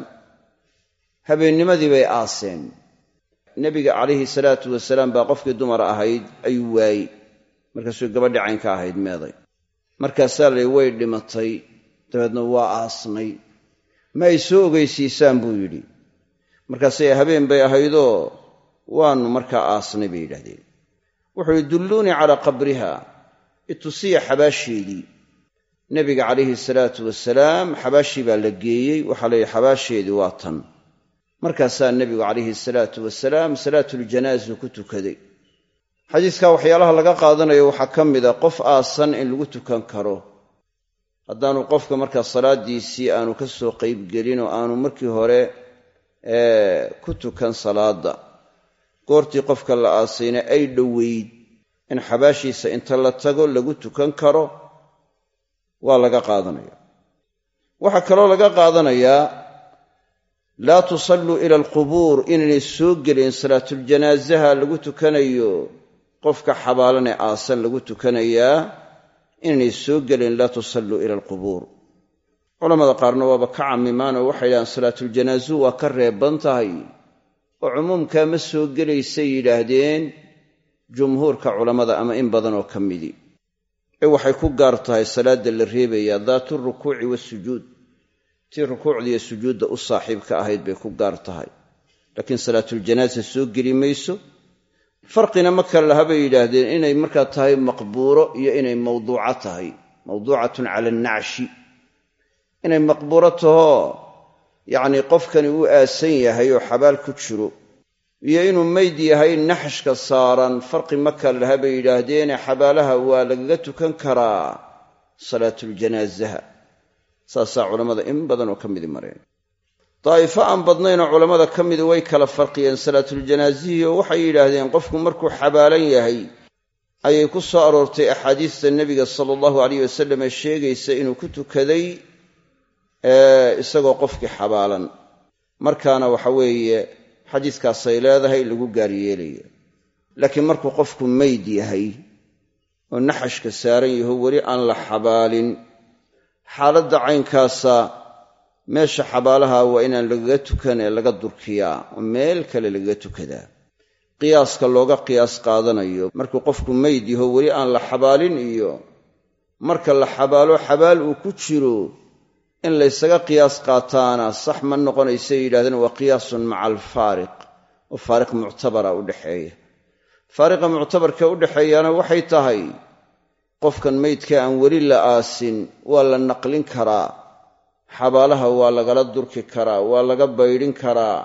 habeennimadii bay aaseen. Nebiga calayhi salaatu wasalaam baa qofkii dumar ahayd ayuu waayey. Markaasuu gabadhi caynka ahayd meeday. Markaasaa lay way dhimatay dabeedna waa aasnay. Ma ay soo ogeysiisaan buu yidhi. Markaasay habeen bay ahaydoo waannu markaa aasnay bay yidhahdeen wuxuu yidhi dulluunii calaa qabriha itusiya xabaasheedii nebiga calayhi salaatu wasalaam xabaashii baa la geeyey waxaa la yidhi xabaasheedii waa tan. Markaasaa nebigu calayhi salaatu wasalaam salaatuljanaasu ku tukaday. Xadiiskaa waxyaalaha laga qaadanayo waxaa ka mida qof aasan in lagu tukan karo. Haddaanu qofka markaa salaaddiisii aanu ka soo qaybgelin oo aanu markii hore ku tukan salaadda goortii qofka la aasayna ay dhoweyd in xabaashiisa inta la tago lagu tukan karo waa laga qaadanaya. Waxaa kaloo laga qaadanayaa laa tusalluu ila alqubuur inaynay soo gelin salaatuljanaasaha lagu tukanayo qofka xabaalan ee aasan lagu tukanayaa inaynay soo gelin laa tusalluu ila alqubuur. Culamada qaarna waaba ka camimaan oo waxay yidhahaan salaatuljanaazuhu waa ka reeban tahay oo cumuumkaa ma soo gelaysay yidhaahdeen jumhuurka culammada ama in badan oo ka midi ee waxay ku gaar tahay salaadda la reebayaa daatu rukuuci wasujuud tii rukuucda iyo sujuudda u saaxiibka ahayd bay ku gaar tahay. Laakiin salaatuljanaasa soo geli mayso. Farqina ma kale laha bay yidhaahdeen inay markaa tahay maqbuuro iyo inay mawduuco tahay. Mawduucatun cala annacshi inay maqbuuro tahoo yacnii qofkani uu aasan yahay oo xabaal ku jiro iyo inuu meyd yahay naxashka saaran farqi ma kale laha bay yidhaahdeene xabaalaha waa lagaga tukan karaa salaatuljanaasaha saasaa culammada in badan oo ka midi mareen. Daa'ifo aan badnaynoo culammada ka midi way kala farqiyeen salaatuljanaazihi oo waxay yidhaahdeen qofku markuu xabaalan yahay ayay ku soo aroortay axaadiista nebiga sala allahu alayh wasalam ee sheegaysa inuu ku tukaday isagoo qofkii xabaalan. Markaana waxa weeye xadiiskaasay leedahay lagu gaaryeelaya laakiin markuu qofku meyd yahay oo naxashka saaran yaho weli aan la xabaalin xaaladda caynkaasa meesha xabaalaha waa inaan lagaga tukan ee laga durkiyaa oo meel kale lagaga tukadaa qiyaaska looga qiyaas qaadanayo markuu qofku meyd yaho weli aan la xabaalin iyo marka la xabaalo xabaal uu ku jiro in laysaga qiyaas qaataana sax ma noqonaysa yidhahdeen waa qiyaasun maca alfaariq oo faariq muctabara u dhexeeya faariqa muctabarka u dhexeeyaana waxay tahay qofkan meydka aan weli la aasin waa la naqlin karaa xabaalaha waa lagala durki karaa waa laga baydhin karaa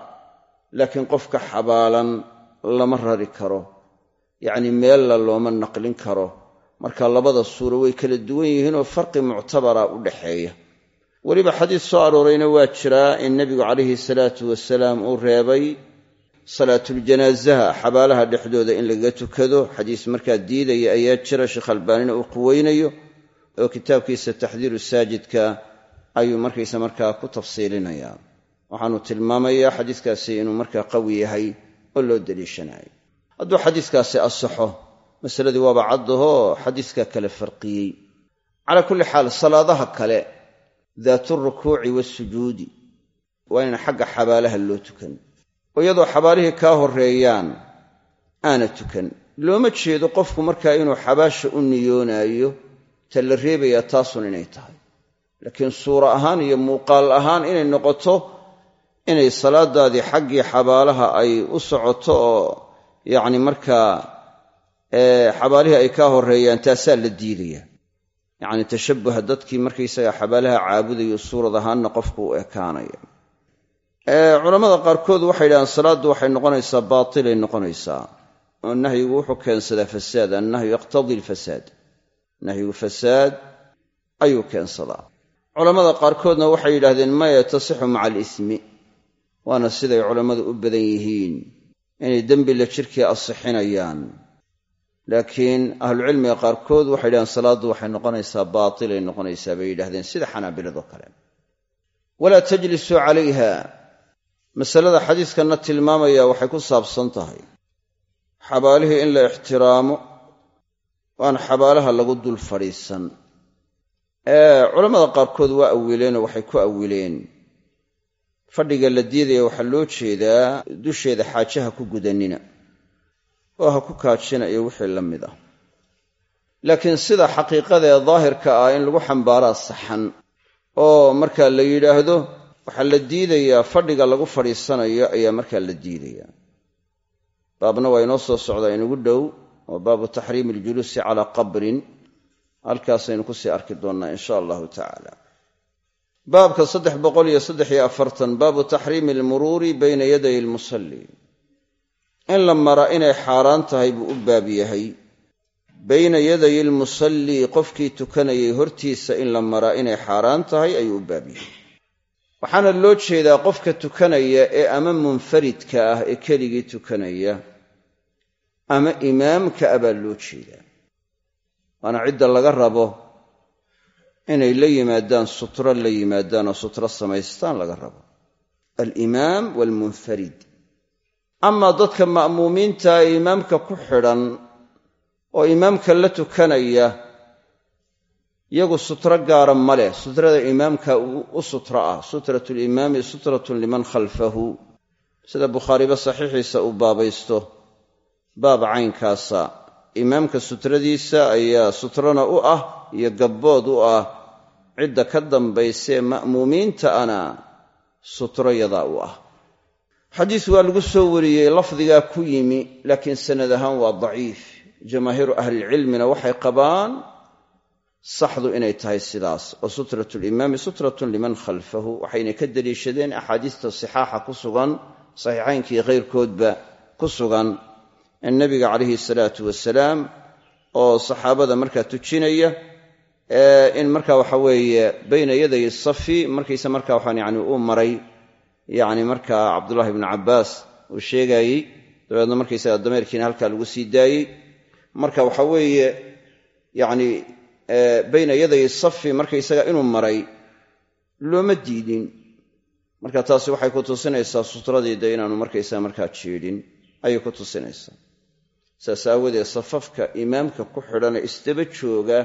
laakiin qofka xabaalan lama rari karo. Yacnii meella looma naqlin karo. Marka labada suuro way kala duwan yihiinoo farqi muctabara u dhexeeya weliba xadiis soo aroorayna waa jiraa in nebigu calayhi salaatu wasalaam uu reebay salaatuljanaasaha xabaalaha dhexdooda in lagaga tukado. Xadiis markaa diidaya ayaa jira sheekh albaanina uu quweynayo oo kitaabkiisa taxdiiru saajidka ayuu markaysa markaa ku tafsiilinayaa waxaanu tilmaamayaa xadiiskaasi inuu markaa qawi yahay oo loo daliishanayo hadduu xadiiskaasi asaxo masaladii waaba caddahoo xadiiskaa kale farqiyey. Calaa kulli xaal salaadaha kale daaturukuuci waasujuudi waa inaan xagga xabaalaha loo tukan. Oo iyadoo xabaalihii kaa horreeyaan aana tukan. Looma jeedo qofku markaa inuu xabaasha u niyoonaayo ta la reebayaa taasun inay tahay. Laakiin suura ahaan iyo muuqaal ahaan inay noqoto inay salaadaadii xaggii xabaalaha ay u socoto oo yacni markaa xabaalihii ay kaa horreeyaan taasaa la diidaya yacni tashabbuha dadkii markaysaga xabaalaha caabudayo suurad ahaanna qofku u ekaanaya. Culammada qaarkood waxay yidhahdeen salaaddu waxay noqonaysaa baatilay noqonaysaa. Oo nahyigu wuxuu keensadaa fasaad annahyu yaqtadii alfasaad. Nahyigu fasaad ayuu keensadaa. Culammada qaarkoodna waxay yidhahdeen maya tasixu maca alismi. Waana siday culammadu u badan yihiin. Inay dembi la jirkii asixinayaan laakiin ahlucilmiga qaarkood waxay yidhahdeen salaaddu waxay noqonaysaa baatilay noqonaysaa bay yidhahdeen sida xanaabiladoo kale. Walaa tajlisuu calayha. Masalada xadiiskanna tilmaamaya waxay ku saabsan tahay xabaalihii in la ixtiraamo waan xabaalaha lagu dul fadhiisan. Culammada qaarkood waa awiileenoo waxay ku awileen fadhiga la diidaya waxaa loo jeedaa dusheeda xaajaha ku gudanina oo ku kaajina iyo wixii la ah. Laakiin sida xaqiiqada ee daahirka ah in lagu xambaaraa saxan oo markaa la yidhaahdo waxaa la diidayaa fadhiga lagu fadhiisanayo ayaa markaa la diidayaa. Baabna waa inoo soo socdaa inugu dhow oo baabu taxriimi aljuluusi calaa qabrin halkaasaynu ku sii arki doonnaa insha allahu tacaala. Baabka saddex boqol iyo saddex iyo afartan baabu taxriimi almuruuri bayna yaday almusalli in la mara inay xaaraan tahay buu u baab yahay. Bayna yaday almusallii qofkii tukanayay hortiisa in la maraa inay xaaraan tahay ayuu u baab yahay. Waxaana loo jeedaa qofka tukanaya ee ama munfaridka ah ee keligii tukanaya ama imaamka ah loo jeedaa. Waana cidda laga rabo inay la yimaadaan sutro la yimaadaan oo sutro samaystaan laga rabo. Alimaam waalmunfarid amaa dadka ma'muumiinta ee imaamka ku xidhan oo imaamka la tukanaya iyagu sutro gaara ma leh. Sutrada imaamka u sutro ah. Sutratu limaami sutratun liman khalfahu. Sida bukhaariba saxiixiisa uu baabaysto baab caynkaasa. Imaamka sutradiisa ayaa sutrona u ah iyo gabbood u ah. Cidda ka dambaysee ma'muumiinta ana sutro yadaa u ah xadiis waa lagu soo wariyey lafdigaa ku yimi laakiin sanad ahaan waa daciif. Jamaahiiru ahlilcilmina waxay qabaan saxdu inay tahay sidaas oo sutratu limaami sutratun liman khalfahu. Waxayna ka deliishadeen axaadiista sixaaxa ku sugan saxiixaynkii khayrkoodba ku sugan ee nebiga calayhi salaatu wasalaam oo saxaabada markaa tujinaya in marka waxa weeye bayna yaday safi markaysa marka waxaan yani maray yani markaa cabdullahi ibnu cabbaas uu sheegaayey dabeedna markaysaga dameerkiina halkaa lagu sii daayey. Marka waxa weeye yani bayna yaday safi markaysaga inuu maray looma diidin. Marka taasi waxay ku tusinaysaa sutradiida inaanu markaysaga markaa jiidhin ayay ku tusinaysaa. Saas aawadeed safafka imaamka ku xidhanee isdaba jooga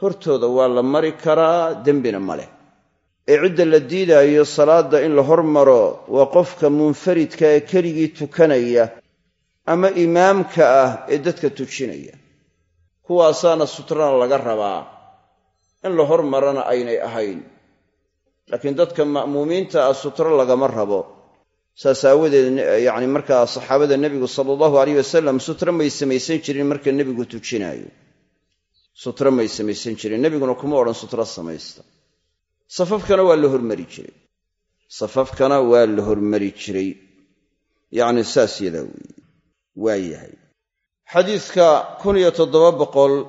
hortooda waa la mari karaa dembina ma leh ee cidda la diidaayo salaadda in la hormaro waa qofka munfaridka ee keligii tukanaya ama imaamka ah ee dadka tujinaya. Kuwaasaana sutrana laga rabaa in la hormarana aynay ahayn. Laakiin dadka ma'muumiinta ah sutro lagama rabo. Saas aawadeed yacni markaa saxaabada nebigu sala allahu alayh wasalam sutro may samaysan jirin marka nebigu tujinaayo. Sutro may samaysan jirin. Nebiguna kuma odhan sutro samaysta safafkana waa la hormari jiray. Safafkana waa la hormari jiray. Yacni saas yadaa weeye waa yahay. Xadiidka kun iyo toddoba boqol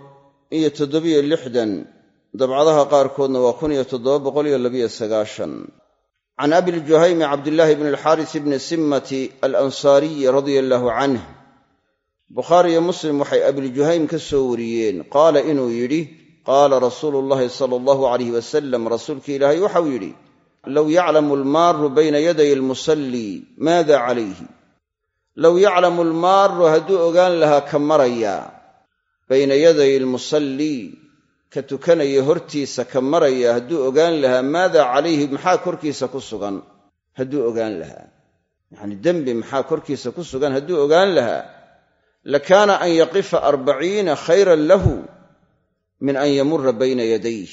iyo toddobiyo lixdan dabcadaha qaarkoodna waa kun iyo toddoba boqol iyo labiyo sagaashan. Can abiljuhaymi cabdillaahi bni alxaaris bni simmati alansaariyi radia allaahu canh bukhaari iyo muslim waxay abiljuhaym ka soo wariyeen. Qaala inuu yidhi qaala rasuulu llahi sala allahu alayh wasalam rasuulki ilaahay waxau yidhi low yaclamu almaaru bayna yaday almusallii maada calayhi low yaclamu almaaru hadduu ogaan lahaa ka maraya bayna yaday almusallii ka tukanaya hortiisa ka maraya hadduu ogaan lahaa maada calayhi maxaa korkiisa ku sugan hadduu ogaan lahaa yacni dembi maxaa korkiisa ku sugan hadduu ogaan lahaa lakaana an yaqifa arbaciina khayran lahu min an yamura bayna yadayh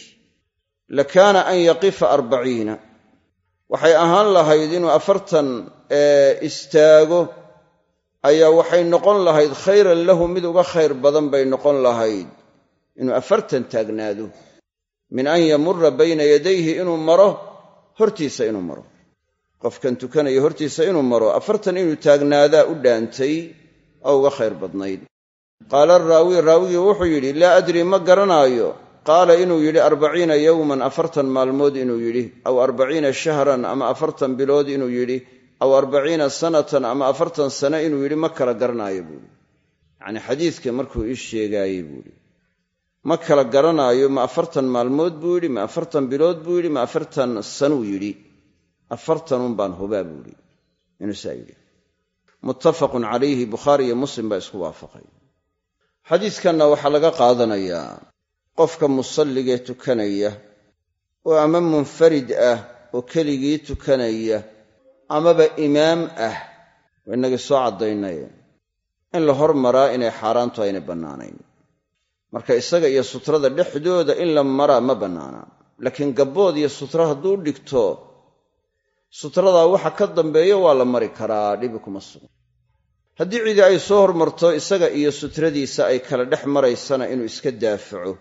lakaana an yaqifa arbaciina. Waxay ahaan lahayd inuu afartan istaago ayaa waxay noqon lahayd khayran lahu mid uga khayr badan bay noqon lahayd. Inuu afartan taagnaado. Min an yamura bayna yadayhi inuu maro hortiisa inuu maro. Qofkan tukanaya hortiisa inuu maro. Afartan inuu taagnaadaa u dhaantay oo uga khayr badnayd qaala araawi raawigii wuxuu yidhi laa adri ma garanaayo. Qaala inuu yidhi arbaciina yowman afartan maalmood inuu yidhi aw arbaciina shahran ama afartan bilood inuu yidhi aw arbaciina sanatan ama afartan sane inuu yidhi ma kala garanaayo buuhi yacnii xadiidka markuu ii sheegaayey buuhi ma kala garanaayo ma afartan maalmood buu yidhi ma afartan bilood buu yidhi ma afartan sanuu yidhi. Afartanun baan hubaa buu yidhi. Inuu saa yidhi. Muttafaqun calayhi xadiidkanna waxaa laga qaadanayaa qofka musalligee tukanaya oo ama munfarid ah oo keligii tukanaya amaba imaam ah. Waa innagii soo caddaynay in la hormaraa inay xaaraantu aynay bannaanayn. Marka isaga iyo sutrada dhexdooda in la maraa ma bannaana. Laakiin gabbood iyo sutra hadduu dhigto sutradaa waxa ka dambeeya waa la mari karaa dhibi kuma sugan haddii cidi ay soo hormarto isaga iyo sutradiisa ay kala dhex maraysana inuu iska daafaco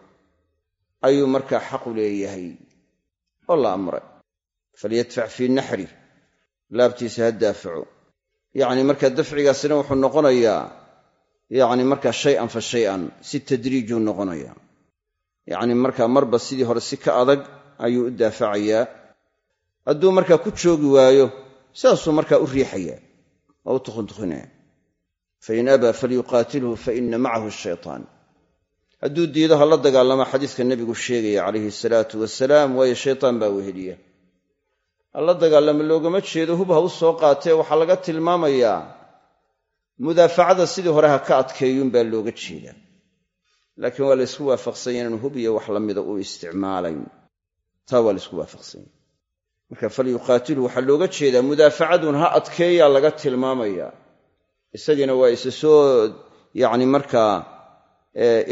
ayuu markaa xaqu leeyahay oo la amray. Falyadfac fii naxri laabtiisa ha daafaco. Yacni markaa dafcigaasina wuxuu noqonayaa yacni markaa shay-an fa shay-an si tadriijuu noqonayaa yacni markaa marba sidii hore si ka adag ayuu u daafacayaa. Hadduu markaa ku joogi waayo sidaasuu markaa u riixaya oo u tukhuntukhinaya fain abaa falyuqaatilhu faina macahu shaytaan. Hadduu diido ha la dagaalama xadiiska nebigu sheegaya calayhi salaatu wasalaam waayo shaytaan baa weheliya. Ha la dagaalama loogama jeedo hub ha u soo qaatee waxaa laga tilmaamayaa mudaafacada sidii hore ha ka adkeeyuun baa looga jeedaa laakiin waa laysku waafaqsanya inaanu hub iyo wax la mida u isticmaalayn. Taa waa laysku waafaqsanya marka falyuqaatilhu waxaa looga jeedaa mudaafacadun ha adkeeyaa laga tilmaamayaa isagiina waa isa soo yacni markaa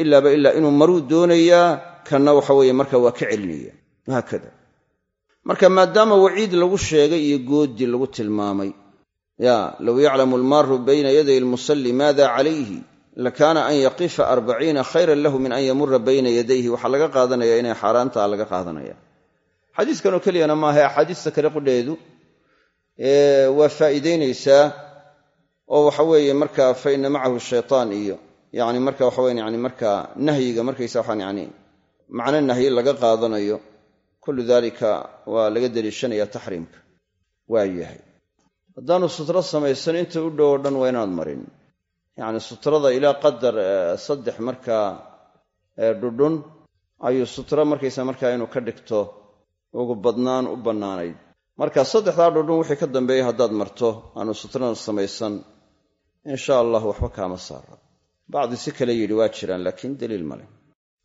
ilaaba ilaa inuu maruu doonayaa kanna waxa weeye marka waa ka celinaya. Wahaakada marka maadaama waciid lagu sheegay iyo goodi lagu tilmaamay ya low yaclamu almaaru bayna yaday almusalli maada calayhi lakaana an yaqifa arbaciina khayran lahu min an yamura bayna yadayhi. Waxaa laga qaadanaya inay xaaraantaa laga qaadanaya. Xadiiskanoo keliyana maaha axaadiista kale qudheedu waa faa'iidaynaysaa oo waxa weeye marka fa ina macahu shaytaan iyo yani marka waxa weyan yani marka nahyiga markaysa waxaan yani macno nahyi laga qaadanayo kullu dalika waa laga deliishanaya taxriimka waa yahay. Haddaanu sutro samaysan inta u dhow o dhan waa inaad marin. Yacni sutrada ilaa qadar saddex markaa dhudhun ayuu sutro markaysa markaa inuu ka dhigto ugu badnaan u bannaanayd. Marka saddexdaa dhudhun wixii ka dambeeya haddaad marto aanu sutrana samaysan insha allah waxba kaama saara bacdi si kale yidhi waa jiraan laakiin daliil male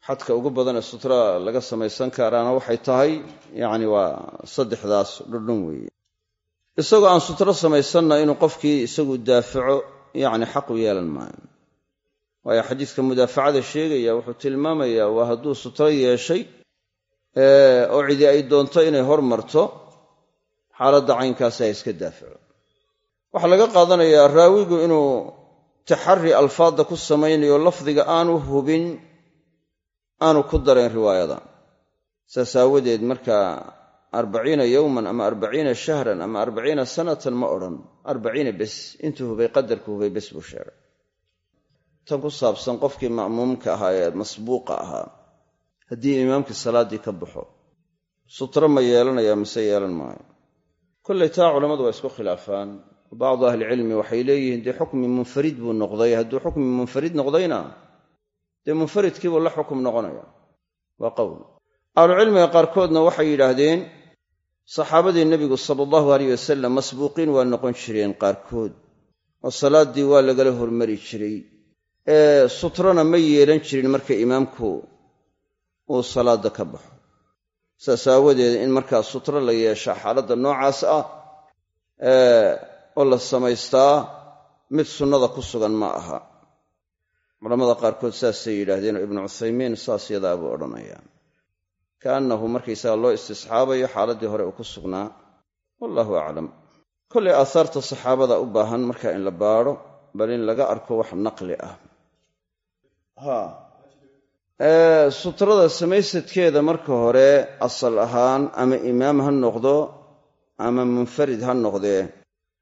xadka ugu badanee sutra laga samaysan karaana waxay tahay yacni waa saddexdaas dhudhun weeye. Isagoo aan sutro samaysanna inuu qofkii isagu daafaco yacni xaqu yeelan maayo. Waayo xadiiska mudaafacada sheegaya wuxuu tilmaamayaa waa hadduu sutro yeeshay oo cidi ay doonto inay hormarto xaaladda caynkaasi ha iska daafaco waxaa laga qaadanayaa raawigu inuu taxari alfaadda ku samaynayo lafdiga aanu hubin aanu ku darayn riwaayada. Saas aawadeed markaa arbaciina yowman ama arbaciina shahran ama arbaciina sanatan ma odhan arbaciina bes intuu hubay qadarku hubay bes buu sheegay. Tan ku saabsan qofkii ma'muumka ahaa ee masbuuqa ahaa haddii imaamkii salaaddii ka baxo sutro ma yeelanaya mise yeelan maayo. Kollay taa culammadu waa isku khilaafaan bacdu ahlicilmi waxay leeyihiin dee xukmi munfarid buu noqday. Hadduu xukmi munfarid noqdayna dee munfaridkiibuu la xukum noqonaya. Waa qowl. Ahlucilmiga qaarkoodna waxay yidhaahdeen saxaabadii nebigu sala allahu aleyh wasalam masbuuqiin waa noqon jireen qaarkood oo salaaddii waa lagala hormari jiray. Ee sutrona ma yeelan jirin marka imaamku uu salaadda ka baxo. Saas aawadeed in markaa sutro la yeesha xaaladda noocaas ah oo la samaystaa mid sunnada ku sugan ma aha. Culamada qaarkood saasay yidhaahdeenoo ibnu cuthaymiin saas yadaa buu odhanayaa. Kaannahu markaysaga loo istisxaabayo xaaladdii hore uu ku sugnaa wallahu aclam. Kollay aahaarta saxaabada u baahan markaa in la baadho bal in laga arko wax naqli ah. Sutrada samaysadkeeda marka hore asal ahaan ama imaam ha noqdo ama munfarid ha noqdee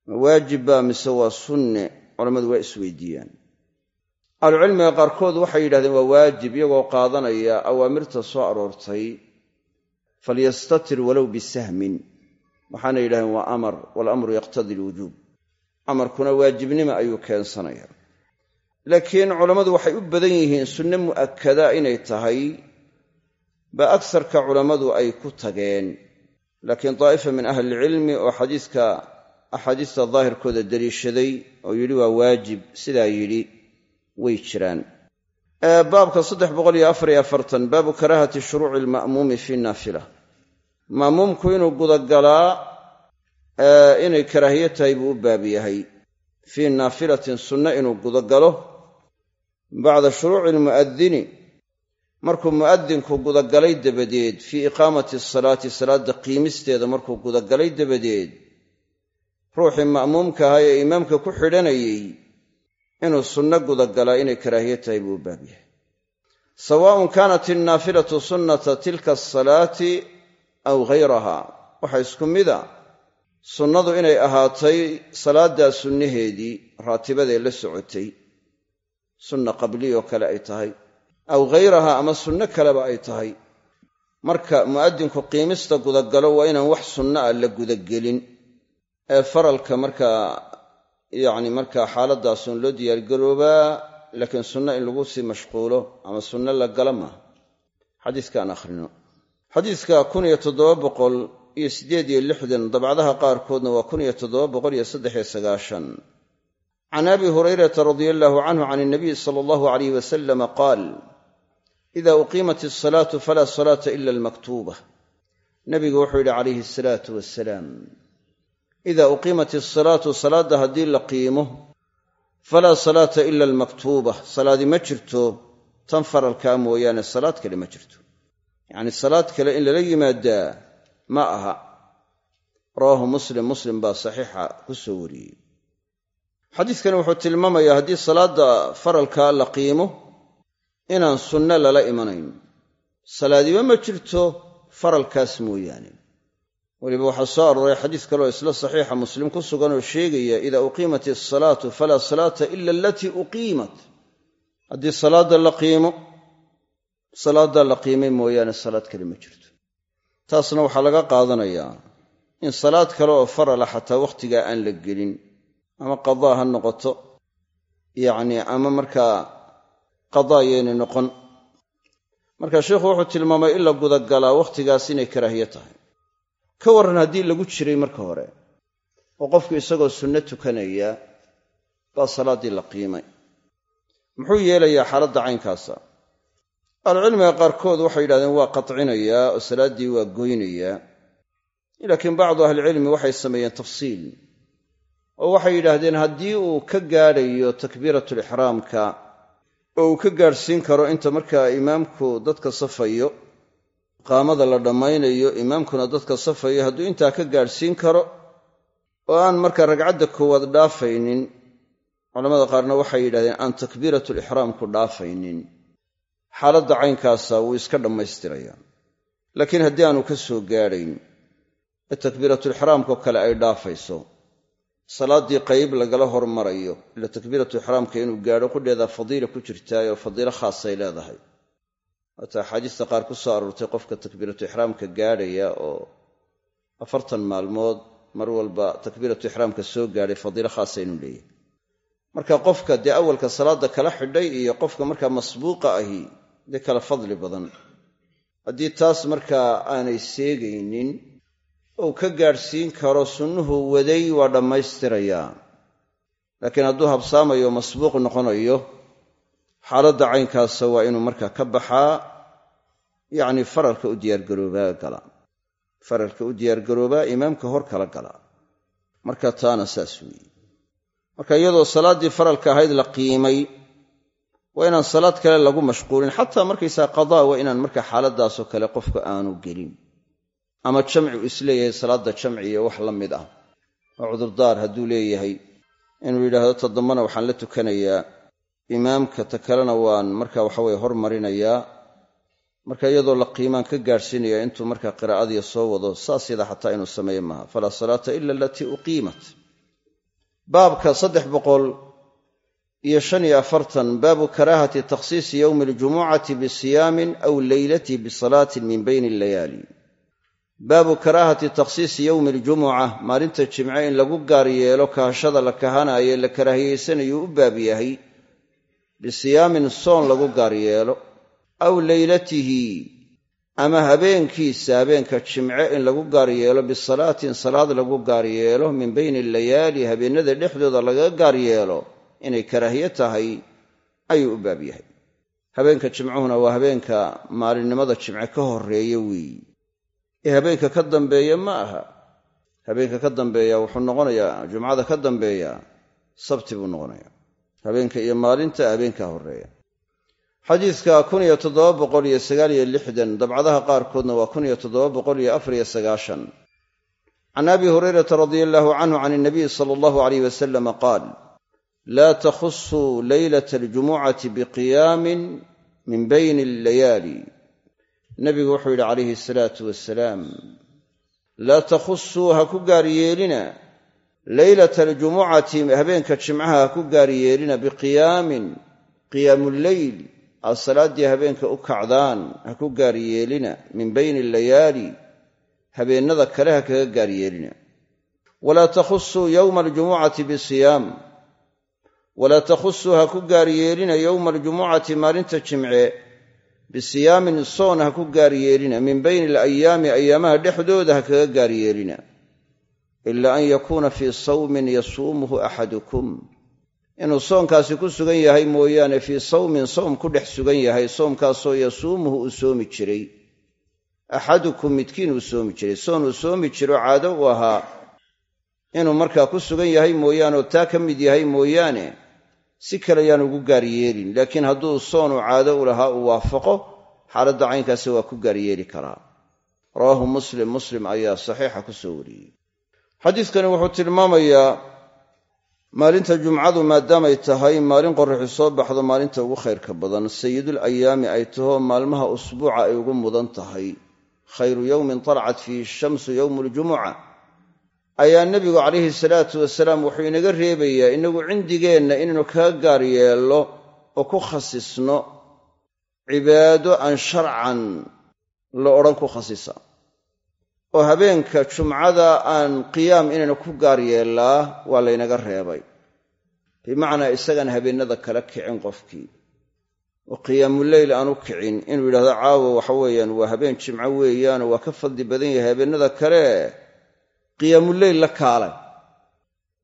ma waajib baa mise waa sunne culammadu waa isweydiiyaan. Ahlucilmiga qaarkood waxay yidhahdeen waa waajib iyagoo qaadanaya awaamirta soo aroortay falyastatir walow bisahmin. Waxaana yidhahdeen waa amar walamru yaqtadi alwujuub amarkuna waajibnimo ayuu keensanaya. Laakiin culammadu waxay u badan yihiin sunne mu'akkada inay tahay ba agsarka culammadu ay ku tageen. Laakiin daa'ifa min ahlilcilmi oo xadiiska axaadiista daahirkooda deliishaday oo yidhi waa waajib sidaa yidhi way jiraan. Baabka saddex boqoliyo afariyo afartan baabu karaahati shuruuci alma'muumi fii naafila. Ma'muumku inuu gudagalaa inay karaahiyo tahay buu u baab yahay. Fii naafilatin sunno inuu gudagalo. Bacda shuruuci almu'adini markuu mu'adinku gudagalay dabadeed fii iqaamati asalaati salaadda qiimisteeda markuu gudagalay dabadeed ruuxii ma'muumka ahaa ee imaamka ku xidhanayey inuu sunno gudagalaa inay karaahiyo tahay buu u baab yahay. Sawaaءun kaanat innaafilatu sunnata tilka asalaati aw hayraha waxa isku mida sunnadu inay ahaatay salaaddaa sunnaheedii raatibadee la socotay sunna qabliyoo kale ay tahay. Aw hayraha ama sunno kaleba ay tahay. Marka mu'adinku qiimista gudagalo waa inaan wax sunno ah la gudagelin ee faralka markaa yacni markaa xaaladaasun loo diyaargaroobaa laakiin sunno in lagu sii mashquulo ama sunno la gala maaha xadiiskaan akhrino xadiiska kun iyo toddoba boqol iyo siddeed iyo lixdan dabcadaha qaarkoodna waa kun iyo toddoba boqol iyo saddex iyo sagaashan. Can abi hurayrata radia allahu canhu can inabiy sala allahu alayh wasalama qaal ida uqiimat asalaatu falaa salaata ila almaktuuba. Nabigu wuxuu yidhi calayhi asalaatu wasalaam ida uqiimat asalaatu salaadda haddii la qiimo falaa salaata ila almaktuuba salaadi ma jirto tan faralkaa mooyaane salaad kale ma jirto yacni salaad kale in lala yimaadaa ma aha rawaahu muslim muslim baa saxiixa ku soo wariyey xadiidkani wuxuu tilmaamayaa haddii salaadda faralkaa la qiimo inaan sunno lala imanayn salaadiba ma jirto faralkaas mooyaane weliba waxaa soo arooray xadiis kaleo isla saxiixa muslim ku sugan oo sheegaya idaa uqiimat asalaatu falaa salaata ila alatii uqiimat. Haddii salaadda la qiimo salaaddaa la qiimay mooyaane salaad kale ma jirto. Taasna waxaa laga qaadanayaa in salaad kale oo farala xataa wakhtigaa aan la gelin ama qadaa ha noqoto yacni ama markaa qadaa yeynay noqon. Marka sheikhu wuxuu tilmaamay in la gudagalaa wakhtigaas inay karaahiye tahay ka warran haddii lagu jiray marka hore oo qofku isagoo sunno tukanaya baa salaaddii la qiimay. Muxuu yeelayaa xaaladda caynkaasa? Ahlucilmiga qaarkood waxay yidhahdeen waa qatcinayaa oo salaaddii waa goynayaa. Laakiin bacdu ahlicilmi waxay sameeyeen tafsiil oo waxay yidhaahdeen haddii uu ka gaadhayo takbiiratulixraamka oo uu ka gaadhsiin karo inta markaa imaamku dadka safayo qaamada la dhammaynayo imaamkuna dadka safayo hadduu intaa ka gaadhsiin karo oo aan markaa ragcadda koowaad dhaafaynin culamada qaarna waxay yidhahdeen aan takbiiratulixraamku dhaafaynin. Xaaladda caynkaasa wuu iska dhammaystirayaa. Laakiin haddii aanu ka soo gaadhayn ee takbiiratulixraamkao kale ay dhaafayso salaaddii qayb lagala hormarayo ila takbiiratu ixraamka inuu gaadho qudheedaa fadiila ku jirtaayoo fadiilo khaasay leedahay waata axaadiista qaar ku soo aroortay qofka takbiiratu ixraamka gaadhaya oo afartan maalmood mar walba takbiiratu ixraamka soo gaadhay fadiilo khaasa inuu leeyahay. Marka qofka dee awalka salaadda kala xidhay iyo qofka markaa masbuuqa ahi dee kala fadli badan. Haddii taas markaa aanay seegaynin ou ka gaadhsiin karo sunnuhu waday waa dhammaystirayaa. Laakiin hadduu habsaamayo masbuuq noqonayo xaaladda caynkaasa waa inuu markaa ka baxaa yacni faralka u diyaargaroobaa gala. Faralka u diyaargaroobaa imaamka hor kala gala. Marka taana saas weeye. Marka iyadoo salaaddii faralka ahayd la qiimay waa inaan salaad kale lagu mashquulin. Xataa markaysaa qadaa waa inaan markaa xaaladdaasoo kale qofku aanu gelin. Ama jamci uu is leeyahay salaadda jamci iyo wax la mid ah. Oo cudurdaar hadduu leeyahay. Inuu yidhaahdo ta dambana waxaan la tukanayaa imaamka ta kalena waan marka waxaweye hormarinayaa. Marka iyadoo la qiimaan ka gaadhsiinaya intuu markaa qiraa'adii soo wado saas xataa inuu sameeye maaha. Falaa salaata ila alatii uqiimat. Baabka saddex boqol iyo shan iyo afartan baabu karaahati takhsiisi yowmi aljumucati bisiyaamin aw leylatihi bisalaatin min bayni allayaali. Baabu karaahati takhsiisi yowmi aljumuca maalinta jimce in lagu gaar yeelo kahashada la kahanaayo la karaahiyeysanayu u baab yahay bisiyaamin soon lagu gaar yeelo aw leylatihi ama habeenkiisa habeenka jimce in lagu gaar yeelo bisalaatin salaad lagu gaar yeelo min bayni allayaali habeennada dhexdooda laga gaar yeelo inay karaahiye tahay ayuu u baab yahay. Habeenka jimcuhuna waa habeenka maalinimada jimce ka horreeya weeyi ee habeenka ka dambeeya ma aha. Habeenka ka dambeeya wuxuu noqonayaa jumcada ka dambeeya sabti buu noqonayaa habeenka iyo maalinta habeenkaa horreeya. Xadiidka kun iyo toddoba boqol iyo sagaal iyo lixdan dabcadaha qaarkoodna waa kun iyo toddoba boqol iyo afar iyo sagaashan. Can abi hurayrata radia allahu canhu can inabiy sala allahu alayh wasalama qaal laa takhusuu leylata aljumucati biqiyaamin min bayni allayaali. Nabigu wuxuu yidhi calayhi asalaatu wasalaam laa takhusuu ha ku gaar yeelina leylata aljumucati habeenka jimcaha ha ku gaar yeelina biqiyaamin qiyaamuleyl aad salaaddii habeenka u kacdaan ha ku gaaryeelina min bayni layaali habeennada kale ha kaga gaaryeelina walaa takhusuu yowma aljumucati bisiyaam walaa takhusuu ha ku gaaryeelina yowma aljumucati maalinta jimce bisiyaamin soon ha ku gaaryeelina min bayni alayaami ayaamaha dhexdooda ha kaga gaaryeelina ila an yakuuna fii sawmin yasuumuhu axadukum. Inuu soonkaasi ku sugan yahay mooyaane fii sawmin sawm ku dhex sugan yahay soomkaasoo yasuumuhu uu soomi jiray. Axadukum midkiin uu soomi jiray. Soon uu soomi jiro caado u ahaa. Inuu markaa ku sugan yahay mooyaane oo taa ka mid yahay mooyaane si kale yaan ugu gaaryeelin laakiin hadduu soonuu caado u lahaa uu waafaqo xaaladda caynkaasi waa ku gaaryeeli karaa. Rawaahu muslim. Muslim ayaa saxiixa ku soo wariyey xadiidkani wuxuu tilmaamayaa maalinta jumcadu maadaamay tahay maalin qorraxi soo baxdo maalinta ugu khayrka badan. Sayidul ayaami ay taho maalmaha usbuuca ay ugu mudan tahay. Khayru yowmin talacat fiihi shamsu yowmu ljumuca ayaa nebigu calayhi salaatu wasalaam wuxuu inaga reebayaa inagu cindigeenna inaynu kaga gaar yeello oo ku khasisno cibaado aan sharcan la odhan ku khasisa oo habeenka jumcada aan qiyaam inaynu ku gaar yeellaa waa laynaga reebay. Bimacnaa isagaan habeennada kala kicin qofkii. Oo qiyaamuleyl aanu kicin inuu yidhahdo caawa waxa weeyaan waa habeen jimco weeyaanoo waa ka fadli badan yahay habeennada kale. Qiyaamuleyl la kaalay.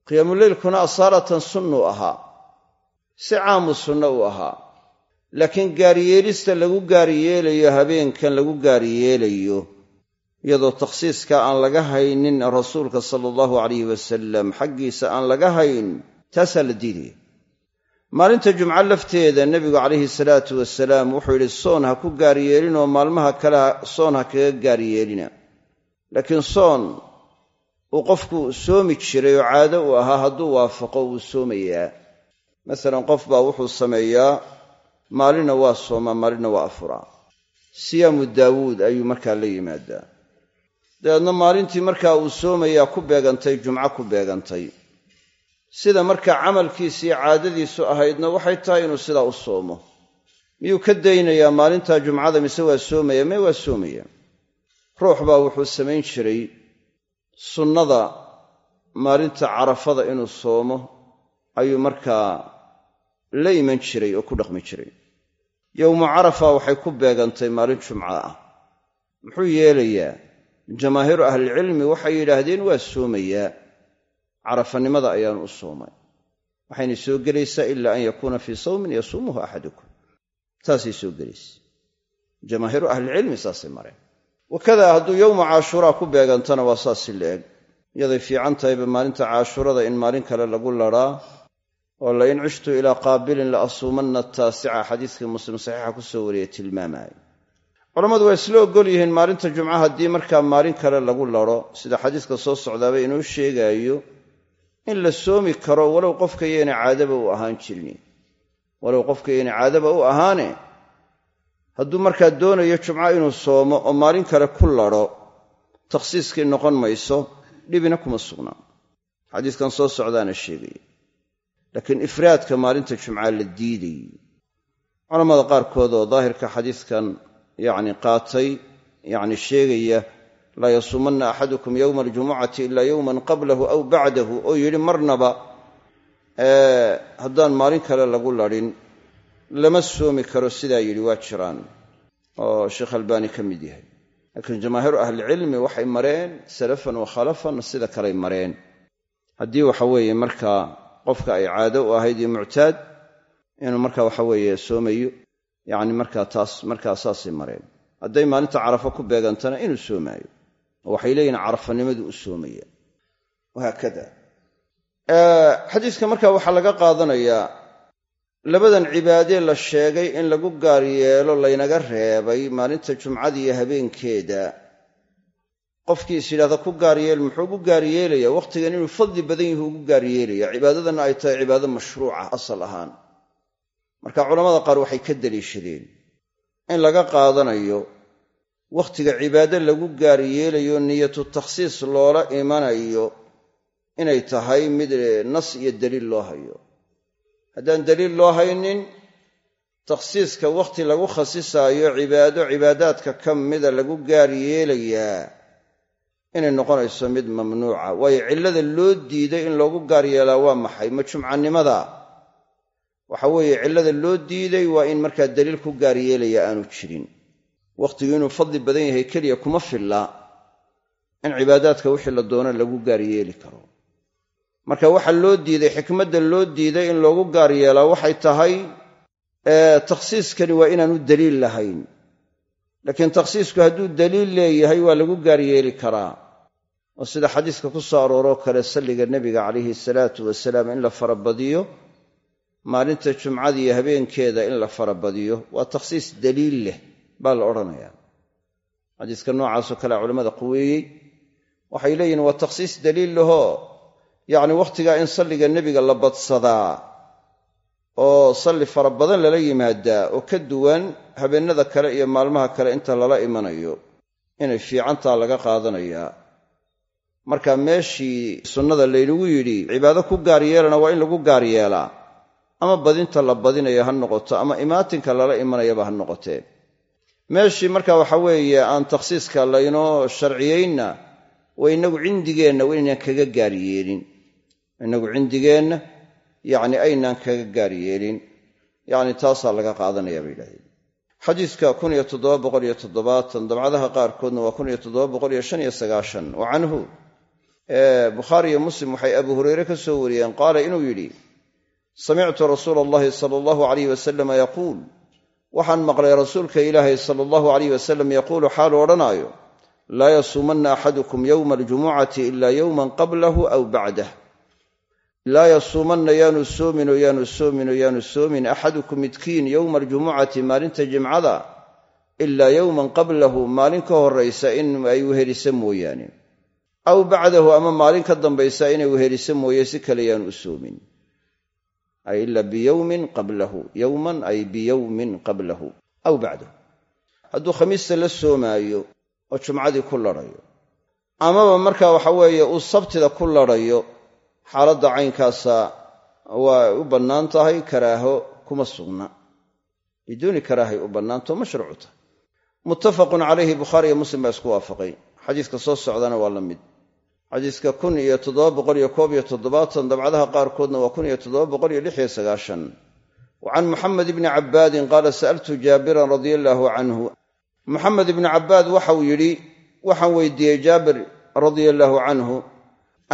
Qiyaamuleylkuna asaaratan sunnuu ahaa. Si caamu sunno uu ahaa. Laakiin gaaryeelista lagu gaaryeelayo habeenkan lagu gaaryeelayo iyadoo takhsiiska aan laga haynin rasuulka sala allahu calayhi wasalam xaggiisa aan laga hayn taasaa la diidaya maalinta jumco lafteeda nebigu calayhi salaatu wasalaam wuxuu yidhi soon ha ku gaaryeelinoo maalmaha kale soon ha kaga gaaryeelina laakiin soon uu qofku soomi jiray oo caado uu ahaa hadduu waafaqo wuu soomayaa. Masalan qof baa wuxuu sameeyaa maalina waa soomaa maalina waa afuraa. Siyaamu daawuud ayuu markaa la yimaadaa dabeedna maalintii markaa uu soomayaa ku beegantay jumco ku beegantay. Sida markaa camalkiisiiyo caadadiisu ahaydna waxay tahay inuu sidaa u soomo. Miyuu ka daynayaa maalintaa jumcada mise waa soomaya mee waa soomaya ruux baa wuxuu samayn jiray sunnada maalinta carafada inuu soomo ayuu markaa la iman jiray oo ku dhaqmi jiray. Yowmu carafa waxay ku beegantay maalin jumca ah. Muxuu yeelayaa jamaahiiru ahlilcilmi waxay yidhaahdeen waa soomayaa carafanimada ayaanu u soomay. Waxayna soo gelaysaa ilaa an yakuuna fii sawmin yasuumuhu axadukum. Taasay soo gelaysa jamaahiiru ahlilcilmi saasay mareen. Wakadaa hadduu yowma caashuuraa ku beegantana waa saas si la-eg. Yaday fiican tahayba maalinta caashuurada in maalin kale lagu ladhaa oo lain cishtu ilaa qaabilin la asuumanna taasica xadiiskii muslim saxiixa ku soo wariyey tilmaamaya culammadu waa isla oggol yihiin maalinta jumca haddii markaa maalin kale lagu ladho sida xadiiska soo socdaaba inuu sheegaayo in la soomi karo walow qofka yaynay caadaba u ahaan jirin walow qofka yaynay caadaba u ahaane hadduu markaa doonayo jumco inuu soomo oo maalin kale ku ladho takhsiiskii noqon mayso dhibina kuma sugnaa. Xadiiskan soo socdaana sheegaya laakiin ifraadka maalinta jumca la diidayy culammada qaarkood oo daahirka xadiiskan yacni qaatay yacni sheegaya laa yasuumanna axadukum yowma aljumucati ilaa yowman qablahu aw bacdahu oo yidhi marnaba haddaan maalin kale lagu ladhin lama soomi karo sidaa yidhi waa jiraan oo sheekh albaani ka mid yahay. Laakiin jamaahiiru ahlicilmi waxay mareen salafan wa khalafan sida kaley mareen. Haddii waxa weeye markaa qofka ay caado u ahayd iyo muctaad inuu marka waxa soomayo yacni markaa taas markaa saasay mareen. Hadday maalinta carafo ku beegantana inuu soomaayo. Oo waxay leeyihiin carafanimadu u soomaya wahaakada xadiiska marka waxaa laga qaadanayaa labadan cibaadee la sheegay in lagu gaar yeelo laynaga reebay maalinta jumcada iyo habeenkeeda. Qofkii is yidhahda ku gaar yeel muxuu ugu gaar yeelaya wakhtigan inuu fadli badan yahu ugu gaar yeelaya cibaadadana ay tahay cibaado mashruuca asal ahaan marka culamada qaar waxay ka daliishadeen in laga qaadanayo wakhtiga cibaado lagu gaar yeelayo niyatu takhsiis loola imanayo inay tahay mid nas iyo daliil loo hayo. Haddaan daliil loo haynin takhsiiska wakhti lagu khasisaayo cibaado cibaadaadka ka mida lagu gaar yeelayaa inay noqonayso mid mamnuuca. Waayo cillada loo diiday in loogu gaar yeelaa waa maxay? Ma jumcanimada waxa weeye cillada loo diiday waa in markaa daliil ku gaar yeelaya aanu jirin. Wakhtigu inuu fadli badan yahay keliya kuma filla in cibaadaadka wixii la doono lagu gaar yeeli karo. Marka waxa loo diiday xikmadda loo diiday in loogu gaar yeelaa waxay tahay takhsiiskani waa inaanu daliil lahayn. Laakiin takhsiisku hadduu daliil leeyahay waa lagu gaar yeeli karaa. Oo sida xadiiska ku soo arooroo kale salliga nebiga calayhi salaatu wasalaam in la farabadiyo maalinta jumcada iyo habeenkeeda in la farabadiyo waa takhsiis daliil leh baa la odhanayaa. Xadiiska noocaasoo kalea culammada quweeyey waxay leeyihiin waa takhsiis daliil lahoo yacni wakhtigaa in salliga nebiga la badsadaa oo salli fara badan lala yimaadaa oo ka duwan habeennada kale iyo maalmaha kale inta lala imanayo inay fiicantaa laga qaadanayaa. Marka meeshii sunnada laynagu yidhi cibaado ku gaar yeelana waa in lagu gaar yeelaa ama badinta la badinayo ha noqoto ama imaatinka lala imanayaba ha noqotee meeshii marka waxa weeye aan takhsiiska laynoo sharciyeynna waa innagu cindigeenna waa kaga gaar innagu cindigeenna yacni aynaan kaga gaar yeelin. Yacni taasaa laga qaadanaya bay yidhahdeen. Xadiiska dabcadaha qaarkoodna waa wa canhu bukhaariyo muslim waxay abu hureyre ka soo wariyeen qaala inuu yidhi samictu rasuula allahi sala allahu alayh wasalama yaquul waxaan maqlay rasuulka ilaahay sala allahu alayh wasalam yaquulu xaalu odhanaayo laa yasuumanna axadukum yowma aljumucati ila yowman qablahu aw bacdah laa yasuumanna yaanu soomin oo yaanu soomin oo yaanu soomin axadukum midkiin yowma aljumucati maalinta jimcada ilaa yowman qablahu maalin ka horraysa in ay wehelisa mooyaane aw bacdahu ama maalin ka dambaysa inay wehelisa mooye si kale yaanu u soomin ay ila biyowmin qablahu yowman ay biyowmin qablahu aw bacdahu hadduu khamiista la soomaayo oo jumcadii ku ladhayo amaba marka waxa weeye uu sabtida ku ladhayo xaaladda caynkaasa waa u bannaan tahay karaaho kuma sugna biduuni karaahay u bannaanto mashruucu tahay muttafaqun calayhi bukhaariiyo muslim baa isku waafaqay xadiiska soo socdana waa la xadiiska kun iyo toddoba boqol iyo koob iyo toddobaatan dabcadaha qaarkoodna waa kun iyo toddoba boqol iyo lix iyo sagaashan. Wa can muxamed ibni cabbaadin qaala sa'altu jaabiran radia allaahu canhu. Muxamed ibni cabbaad waxau yidhi waxaan weydiiyey jaabir radia allaahu canhu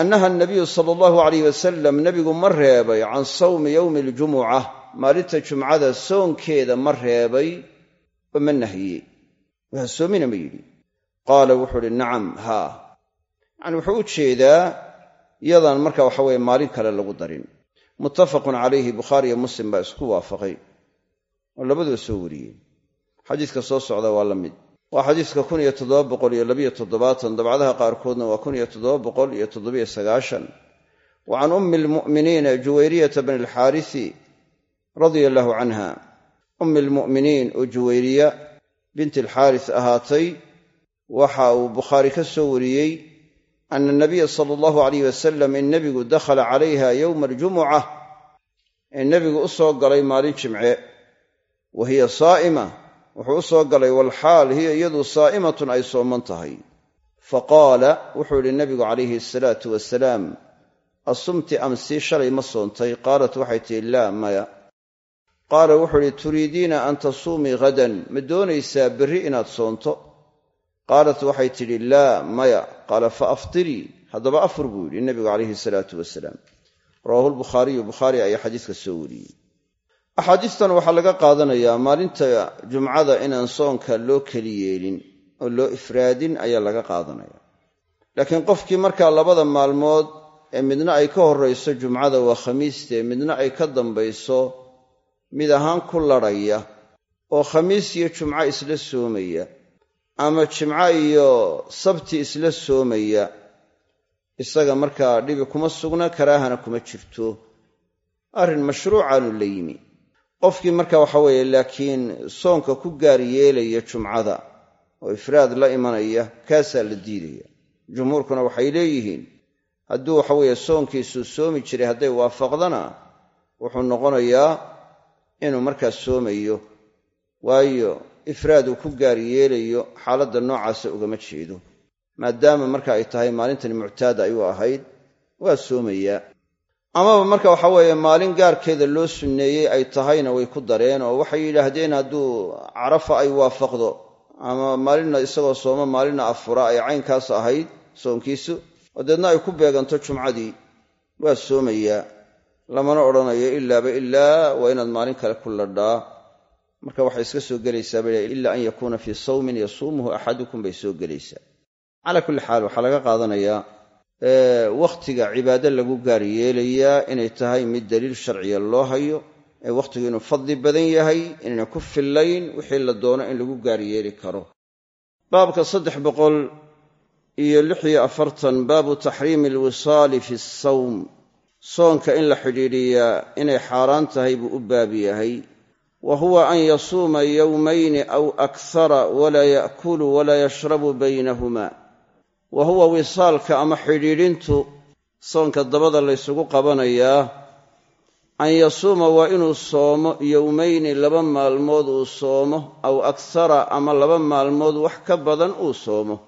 annaha anabiyu sala allahu alayh wasalam nebigu ma reebay can sawmi yowmi aljumuca maalinta jumcada soonkeeda ma reebay oo ma nahiyey. Waa soomina ma yidhi. Qaala wuxuu uhi nacam haa yacni wuxuu u jeedaa yadaan marka waxa weye maalin kale lagu darin. Muttafaqun calayhi bukhaariyo muslim baa isku waafaqay oo labaduba soo wariyey xadiiska soo socda waa la mid. Waa xadiiska kun iyo toddoba boqol iyo labiyo toddobaatan. Dabcadaha qaarkoodna waa kun iyo toddoba boqol iyo toddobiyo sagaashan. Wa can ummi almu'miniina juwayriyata bni alxaarisi radia allaahu canha. Ummi almu'miniin oo juwayriya binti alxaaris ahaatay waxa uu bukhaari ka soo wariyey ana nabiya sala allahu alayh wasalam in nebigu dakhala calayha yowma aljumuca in nebigu u soo galay maalin jimce wa hiya saa'ima wuxuu u soo galay walxaal hiya iyadu saa'imatun ay sooman tahay fa qaala wuxuu yidhi nebigu calayhi asalaatu wasalaam asumti amsii shalay ma soontay qaalat waxay tihi laa maya qaala wuxuu idhi turiidiina an tasuumii hadan ma doonaysaa berri inaad soonto qaalat waxay tidhi laa maya. Qaala fa aftirii haddaba afur buu yidhi nebigu calayhi salaatu wasalaam. Rawaahu lbukhaariyu bukhaari ayaa xadiiska soo wariyey. Axaadiistan waxaa laga qaadanayaa maalinta jumcada inaan soonka loo keli yeelin oo loo ifraadin ayaa laga qaadanaya. Laakiin qofkii markaa labada maalmood ee midna ay ka horrayso jumcada waa khamiistee midna ay ka dambayso mid ahaan ku ladhaya oo khamiis iyo jumco isla soomaya ama jimco iyo sabti isla soomaya isaga markaa dhibi kuma sugna karaahana kuma jirto. Arrin mashruucaanu la yimi. Qofkii marka waxa weeye laakiin soonka ku gaar yeelaya jumcada oo ifraad la imanaya kaasaa la diidaya. Jumhuurkuna waxay leeyihiin hadduu waxa weeye soonkiisuu soomi jiray hadday waafaqdana wuxuu noqonayaa inuu markaas soomayo. Waayo ifraad uu ku gaar yeelayo xaaladda noocaasa ugama jeedo. Maadaama marka ay tahay maalintani muctaada ayuu ahayd waa soomayaa amaba marka waxa weeye maalin gaarkeeda loo sunneeyey ay tahayna way ku dareen oo waxay yidhaahdeen hadduu carafa ay waafaqdo ama maalinna isagoo sooma maalinna afura ay caynkaas ahayd soonkiisu oo deedna ay ku beeganto jumcadii waa soomayaa lamana odhanayo ilaaba ilaa waa inaad maalin kale ku ladhaa marka waxay iska soo gelaysaa bay ila an yakuuna fii sawmin yasuumuhu axadukum bay soo gelaysaa. Calaa kulli xaal waxaa laga qaadanayaa wakhtiga cibaado lagu gaar yeelayaa inay tahay mid daliil sharciya loo hayo ee wakhtigu inuu fadli badan yahay inayna ku fillayn wixii la doono in lagu gaar yeeli karo. Baabka saddex boqol iyo lix iyo afartan baabu taxriimi alwisaali fi sawm. Soonka in la xidhiidhiyaa inay xaaraan tahay buu u baab yahay wa huwa an yasuuma yowmayni aw akhara walaa ya'kulu walaa yashrabu baynahuma. Wa huwa wisaalka ama xidhiidhintu soonka dabada laysugu qabanayaa an yasuuma waa inuu soomo yowmayni laba maalmood uu soomo aw akhara ama laba maalmood wax ka badan uu soomo.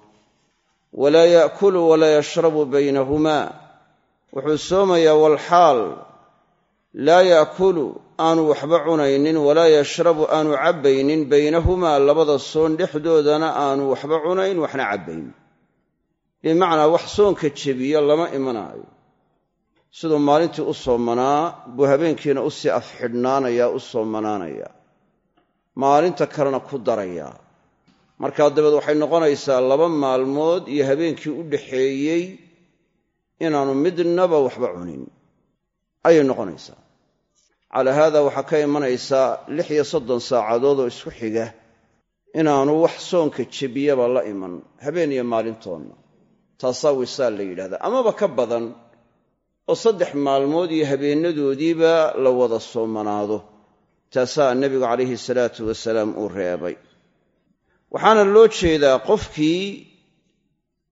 Walaa ya'kulu walaa yashrabu baynahumaa wuxuu soomayaa walxaal laa ya'kulu aanu waxba cunaynin walaa yashrabu aanu cabbaynin baynahumaa labada soon dhexdoodana aanu waxba cunayn waxna cabbayn bimacnaa wax soonka jebiya lama imanaayo. Siduu maalintii u soomanaa buu habeenkiina u sii afxidhnaanayaa u soomanaanayaa maalinta kalena ku darayaa. Markaa dabeed waxay noqonaysaa laba maalmood iyo habeenkii u dhaxeeyey inaanu midnaba waxba cunin ayay noqonaysaa. Calaa haada waxaa ka imanaysaa lix iyo soddon saacadood oo isku xiga inaanu wax soonka jebiyaba la iman habeen iyo maalintoonna. Taasaa wisaal la yidhahdaa. Amaba ka badan oo saddex maalmood iyo habeenadoodiiba la wada soomanaado. Taasaa nebigu calayhi salaatu wasalaam uu reebay. Waxaana loo jeedaa qofkii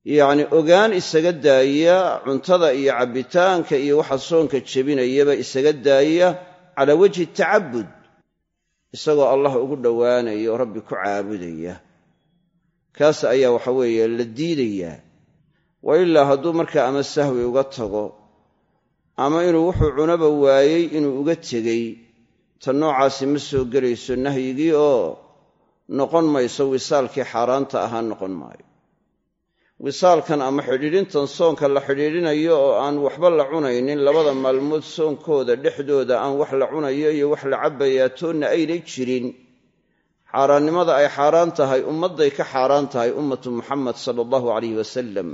yacni ogaan isaga daaya cuntada iyo cabbitaanka iyo waxa soonka jebinayaba isaga daaya calaa wajhi tacabud. Isagoo allah ugu dhowaanaya oo rabbi ku caabudaya. Kaas ayaa waxa weeye la diidayaa wa ilaa hadduu markaa ama sahwi uga tago ama inuu wuxuu cunaba waayey inuu uga tegey ta noocaasi ma soo gelayso nahyigii oo noqon mayso wisaalkii xaaraanta ahaa noqon maayo wisaalkan ama xidhiidhintan soonka la xidhiidhinayo oo aan waxba la cunaynin labada maalmood soonkooda dhexdooda aan wax la cunayo iyo wax la cabbayaa toonna aynay jirin. Xaaraannimada ay xaaraan tahay ummadday ka xaaraan tahay ummatu muxamed sala allahu calayhi wasalam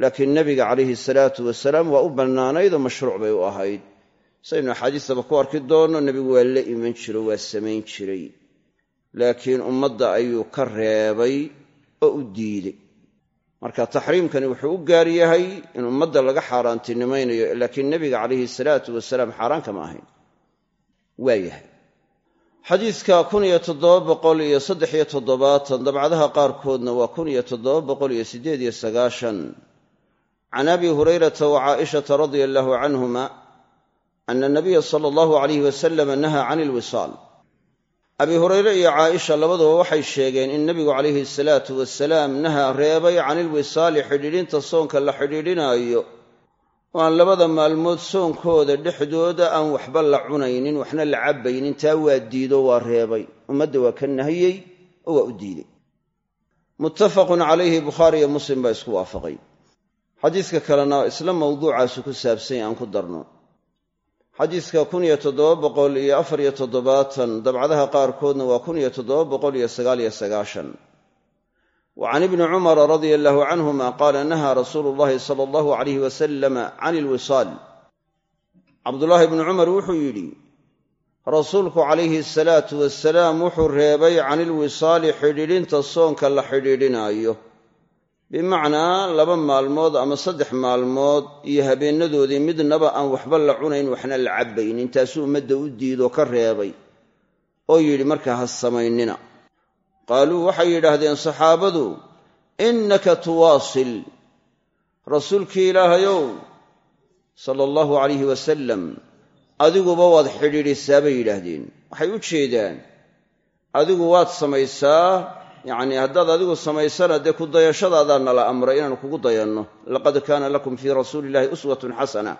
laakiin nebiga calayhi salaatu wasalaam waa u bannaanayd oo mashruuc bay u ahayd. Saynu axaadiistaba ku arki doonno nebigu waa la iman jiro waa samayn jiray. Laakiin ummadda ayuu ka reebay oo u diiday marka taxriimkani wuxuu u gaar yahay in ummadda laga xaaraantinimaynayo laakiin nebiga calayhi salaatu wasalaam xaaraan kama ahayn. Waa yahay. Xadiidka kun iyo toddoba boqol iyo saddex iyo toddobaatan dabcadaha qaarkoodna waa kun iyo toddoba boqol iyo siddeed iyo sagaashan. Can abi hurayrata wa caaishata radia allahu canhuma ana nabiya sala allahu alayh wasalam nahaa can ilwisaal abi hurayre iyo caaisha labaduba waxay sheegeen in nebigu calayhi salaatu wasalaam nahaa reebay can ilwisaali xidhiidhinta soonka la xidhiidhinaayo. Oo aan labada maalmood soonkooda dhexdooda aan waxba la cunaynin waxna la cabbaynin taa waa diido waa reebay. Ummadda waa ka nahiyey oo waa u diidey muttafaqun calayhi bukhaari iyo muslim baa isku waafaqay. Xadiiska kalena isla mawduucaasu ku saabsany aan ku darno xadiiska kun iyo toddoba boqol iyo afar iyo toddobaatan dabcadaha qaarkoodna waa kun iyo toddoba boqol iyo sagaal iyo sagaashan. Wa can ibni cumara radia allahu canhuma qaala nahaa rasuulu llahi sala allahu alayh wasalama can ilwisaal cabdullaahi bni cumar wuxuu yidhi rasuulku calayhi asalaatu wasalaam wuxuu reebay can ilwisaali xidhiidhinta soonka la xidhiidhinaayo bimacnaa laba maalmood ama saddex maalmood iyo habeenadoodii midnaba aan waxba la cunayn waxna la cabbaynin. Taasuu ummadda u diidoo ka reebay oo yidhi markaa ha samaynina. Qaaluu waxay yidhaahdeen saxaabadu innaka tuwaasil. Rasuulkii ilaahayow sala allahu calayhi wasalam adiguba waad xidhiidhisaa bay yidhaahdeen. Waxay u jeedaan adigu waad samaysaa yacnii haddaad adigu samaysana dee ku dayashadaadaa nala amray inaanu kugu dayanno. Laqad kaana lakum fii rasuuli illahi uswatun xasana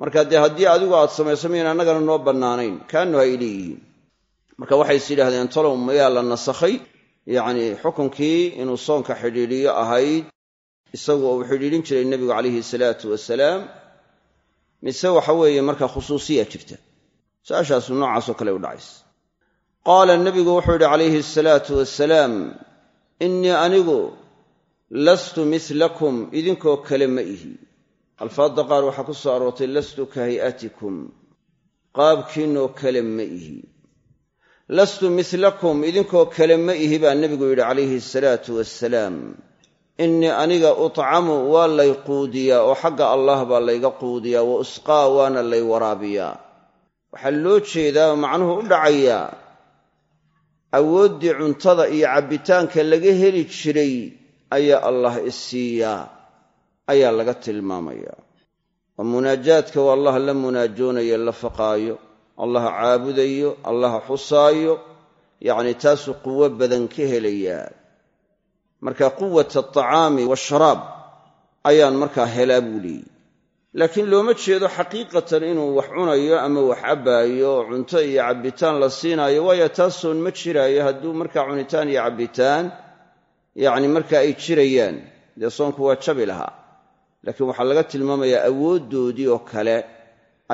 marka dee haddii adigu aad samayso miyan annagana noo bannaanayn. Kaanu ay leeyihiin marka waxay is yidhahdeen talow mayaa la nasakhay? Yacnii xukunkii inuu soonka xidhiidhiyo ahayd isagu uu xidhiidhin jiray nebigu calayhi salaatu wasalaam mise waxa weeye marka khusuusiya jirta. Su'aashaasu noocaasoo kale u dhacays qaala nebigu wuxuu yidhi calayhi asalaatu wasalaam innii anigu lastu mislakum idinkoo kale ma ihi. Alfaadda qaar waxaa ku soo aroortay lastu ka hay'atikum qaabkiinoo kale ma ihi. Lastu mislakum idinkoo kale ma ihi baa nebigu yidhi calayhi asalaatu wasalaam innii aniga utcamu waa lay quudiyaa oo xagga allah baa layga quudiyaa wa usqaa waana lay waraabiyaa. Waxaa loo jeedaa oo macnuhu u dhacayaa awooddii cuntada iyo cabbitaanka laga heli jiray ayaa allah isiiyaa ayaa laga tilmaamayaa oo munaajaadka waa allah la munaajoonayo la faqaayo allah caabudayo allah xusaayo yacni taasuu quwo badan ka helayaa marka quwat alطacaami waasharaab ayaan markaa helaa buu leeyey laakiin looma jeedo xaqiiqatan inuu wax cunayo ama wax cabbaayo oo cunto iyo cabbitaan la siinaayo. Waayo taasoon ma jiraayo hadduu markaa cunitaan iyo cabbitaan yacni marka ay jirayaan. Dee soonku waa jabi lahaa. Laakiin waxaa laga tilmaamayaa awooddoodii oo kale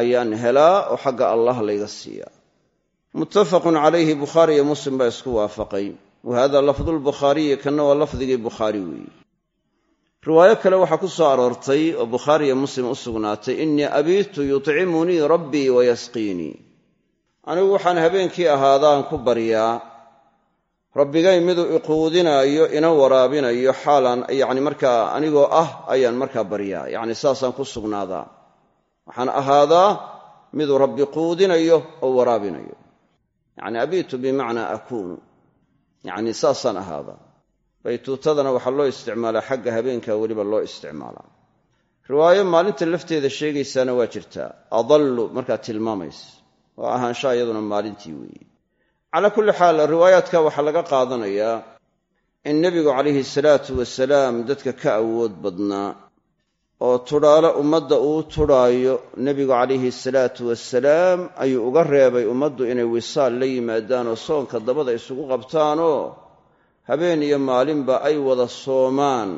ayaan helaa oo xagga allah layga siiyaa muttafaqun calayhi bukhaari iyo muslim baa isku waafaqay. Wa hada lafdulbukhaariyi kanna waa lafdigii bukhaari weeye riwaayo kale waxaa ku soo aroortay oo bukhaari iyo muslim u sugnaatay innii abiitu yutcimunii rabbii wa yasqiinii anigu waxaan habeenkii ahaadaan ku baryaa rabbigay miduu iquudinaayo ina waraabinayo xaalaan yacni markaa anigoo ah ayaan markaa baryaa yacni saasaan ku sugnaadaa. Waxaan ahaadaa miduu rabbi quudinayo oo waraabinayo yacni abiitu bimacnaa akuunu. Yacni saasaan ahaadaa baytuutadana waxaa loo isticmaalaa xagga habeenka weliba loo isticmaalaa riwaayo maalinta lafteeda sheegaysaana waa jirtaa adallu markaa tilmaamaysa. Oo ahaanshaha iyaduna maalintii weeye. Calaa kulli xaal riwaayaadka waxaa laga qaadanayaa in nebigu calayhi salaatu wasalaam dadka ka awood badnaa oo tudhaalo ummadda uu tudhaayo nebigu calayhi salaatu wasalaam ayuu uga reebay ummaddu inay wisaal la yimaadaan oo soonka dabada isugu qabtaanoo habeen iyo maalinba ay wada soomaan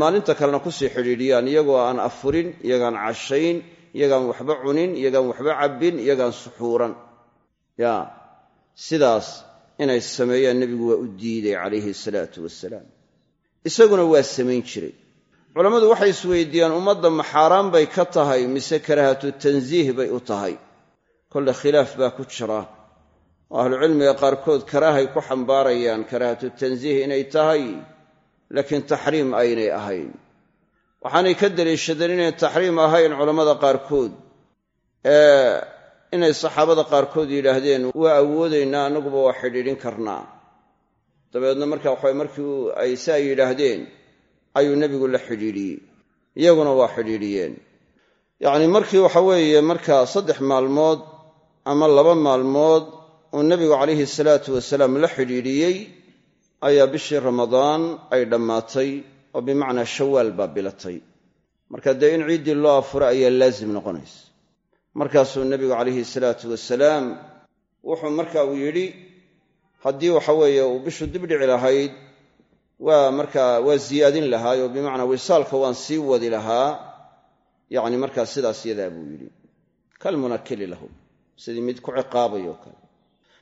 maalinta kalena ku sii xidhiidhiyaan. Iyagoo aan afurin iyagaan cashayn iyagaan waxba cunin iyagaan waxba cabbin iyagaan suxuuran. Ya sidaas inay sameeyaan nebigu waa u diiday calayhi salaatu wasalaam isaguna waa samayn jiray. Culammadu waxay isweydiiyaan ummadda ma xaaraan bay ka tahay mise karaahatu tansiih bay u tahay? Kolle khilaaf baa ku jira oo ahlucilmiga qaarkood karaahay ku xambaarayaan karaahatu tansiih inay tahay laakiin taxriim aynay ahayn. Waxaanay ka daliishadeen inay taxriim ahayn culammada qaarkood. Ee inay saxaabada qaarkood yidhaahdeen waa awoodaynaa annaguba waa xidhiidhin karnaa. Dabeedna marka waxa markii ay saa yidhaahdeen ayuu nebigu la xidhiidhiyey. Iyaguna waa xidhiidhiyeen. Yacni markii waxa weeye markaa saddex maalmood ama laba maalmood uu nebigu calayhi salaatu wasalaam la xidhiidhiyey ayaa bishii ramadaan ay dhammaatay oo bimacnaa shawaal baa bilatay. Marka dee in ciiddii loo afuro ayaa laazim noqonaysa. Markaasuu nebigu calayhi salaatu wasalaam wuxuu marka uu yidhi haddii waxa weeye uu bishu dibdhici lahayd waa markaa waa ziyaadin lahaay oo bimacnaa wisaalka waan sii wadi lahaa. Yacni markaa sidaas yadaa buu yidhi. Kalmunakili lahum sidii mid ku ciqaabayo kale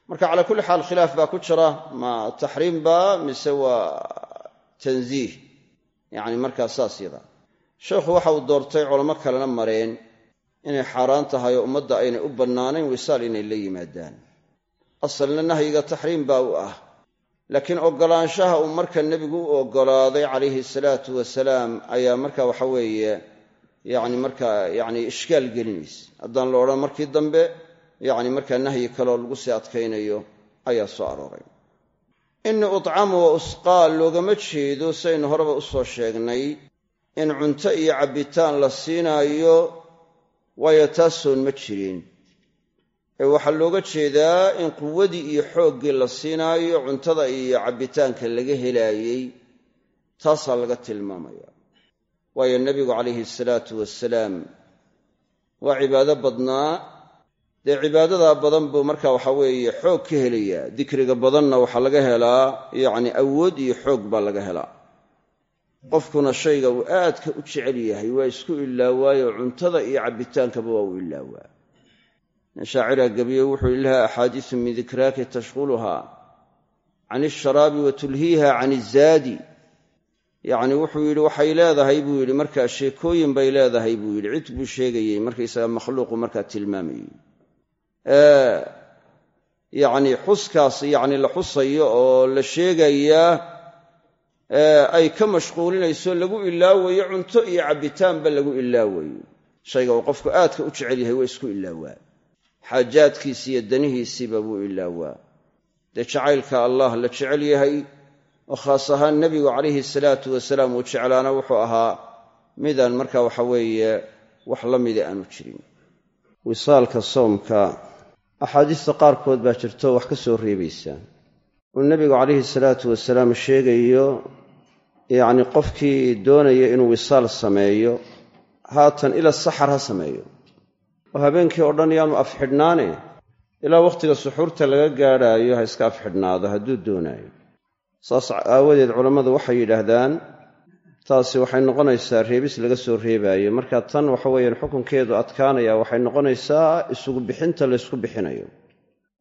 marka calaa kulli xaal khilaaf baa ku jira ma taxriim baa mise waa tansiih yacni markaa saas yadaa sheekhu waxa uu doortay culamo kalena mareen inay xaaraan tahay oo ummadda aynay u bannaanayn wisaal inay la yimaadaan. Asalna nahyiga taxriim baa u ah. Laakiin oggolaanshaha uu marka nebigu u oggolaaday calayhi salaatu wasalaam ayaa marka waxa weeye yacni markaa yacni ishkaal gelinaysa. Haddaan la odhan markii dambe yacni markaa nahyi kaleoo lagu sii adkaynayo ayaa soo arooray. Inni utcamu wa usqaa loogama jeedo saynu horeba u soo sheegnay in cunto iyo cabbitaan la siinaayo waayo taasoon ma jirin. Ee waxaa looga jeedaa in quwadii iyo xooggii la siinaayo cuntada iyo cabbitaanka laga helaayey taasaa laga tilmaamaya. Waayo nebigu calayhi salaatu wasalaam waa cibaado badnaa dee cibaadadaa badan buu marka waxa weeye xoog ka helayaa. Dikriga badanna waxaa laga helaa yacni awood iyo xoog baa laga helaa. Qofkuna shayga uu aadka u jecel yahay waa isku ilaawaayo cuntada iyo cabbitaankaba waa uu ilaawaa. Nin shaaciraa gebiye wuxuu laha axaadiisu min dikraaki tashquluha can isharaabi wa tulhiiha can izaadi yacni wuxuu yidhi waxay leedahay buu yidhi markaa sheekooyin bay leedahay buu yidhi. Cid buu sheegayey markaysaga makhluuqu markaa tilmaamayey yacni xuskaas yacni la xusayo oo la sheegayaa ay ka mashquulinayso lagu ilaawayo cunto iyo cabbitaanba lagu ilaawayo. Shayga uu qofku aadka u jecel yahay waa isku ilaawaa. Xaajaadkiisi iyo danihiisiiba buu ilaawaa. Dee jacaylka allah la jecel yahay oo khaas ahaan nebigu calayhi salaatu wasalaam uu jeclaana wuxuu ahaa midaan marka waxa weeye wax la mida aanu jirin axaadiista qaarkood baa jirto wax ka soo reebaysaa uu nebigu calayhi salaatu wasalaam sheegayo yacni qofkii doonaya inuu wisaal sameeyo haatan ila saxar ha sameeyo. Oo habeenkii oo dhan yaanu afxidhnaane ilaa wakhtiga suxuurta laga gaadhaayo ha iska afxidhnaado hadduu doonaayo. Saas aawadeed culammadu waxay yidhaahdaan taasi waxay noqonaysaa reebis laga soo reebaayo. Marka tan waxa weeyaan xukunkeedu adkaanaya waxay noqonaysaa isugu bixinta laysku bixinayo.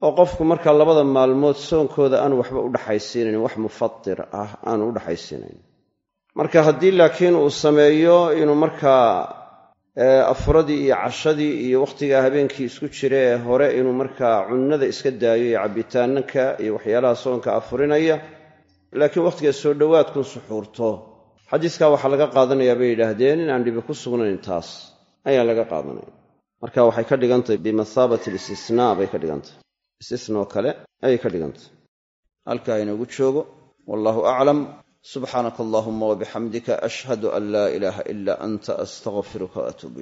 Oo qofku marka labada maalmood soonkooda aanu waxba u dhaxaysiinayn wax mufatir ah aanu u dhaxaysiinayn marka haddii laakiin uu sameeyo inuu markaa afuradii iyo cashadii iyo wakhtigaa habeenkii isku jira ee hore inuu markaa cunnada iska daayo iyo cabbitaananka iyo waxyaalaha soonka afurinaya laakiin wakhtiga soo dhowaadkun suxuurto xadiiskaa waxaa laga qaadanayaa bay yidhaahdeen in aan dhibi ku sugnayn taas ayaa laga qaadanaya. Marka waxay ka dhigantahy bimathaabati alistisnaa bay ka dhigantahy istisnoo kale ayay ka dhigantahy halkaa inagu joogo wallaahu aclam subxaanaka allahuma wabixamdika ashhadu an laa ilaaha ilaa anta astaqfiruka waatuub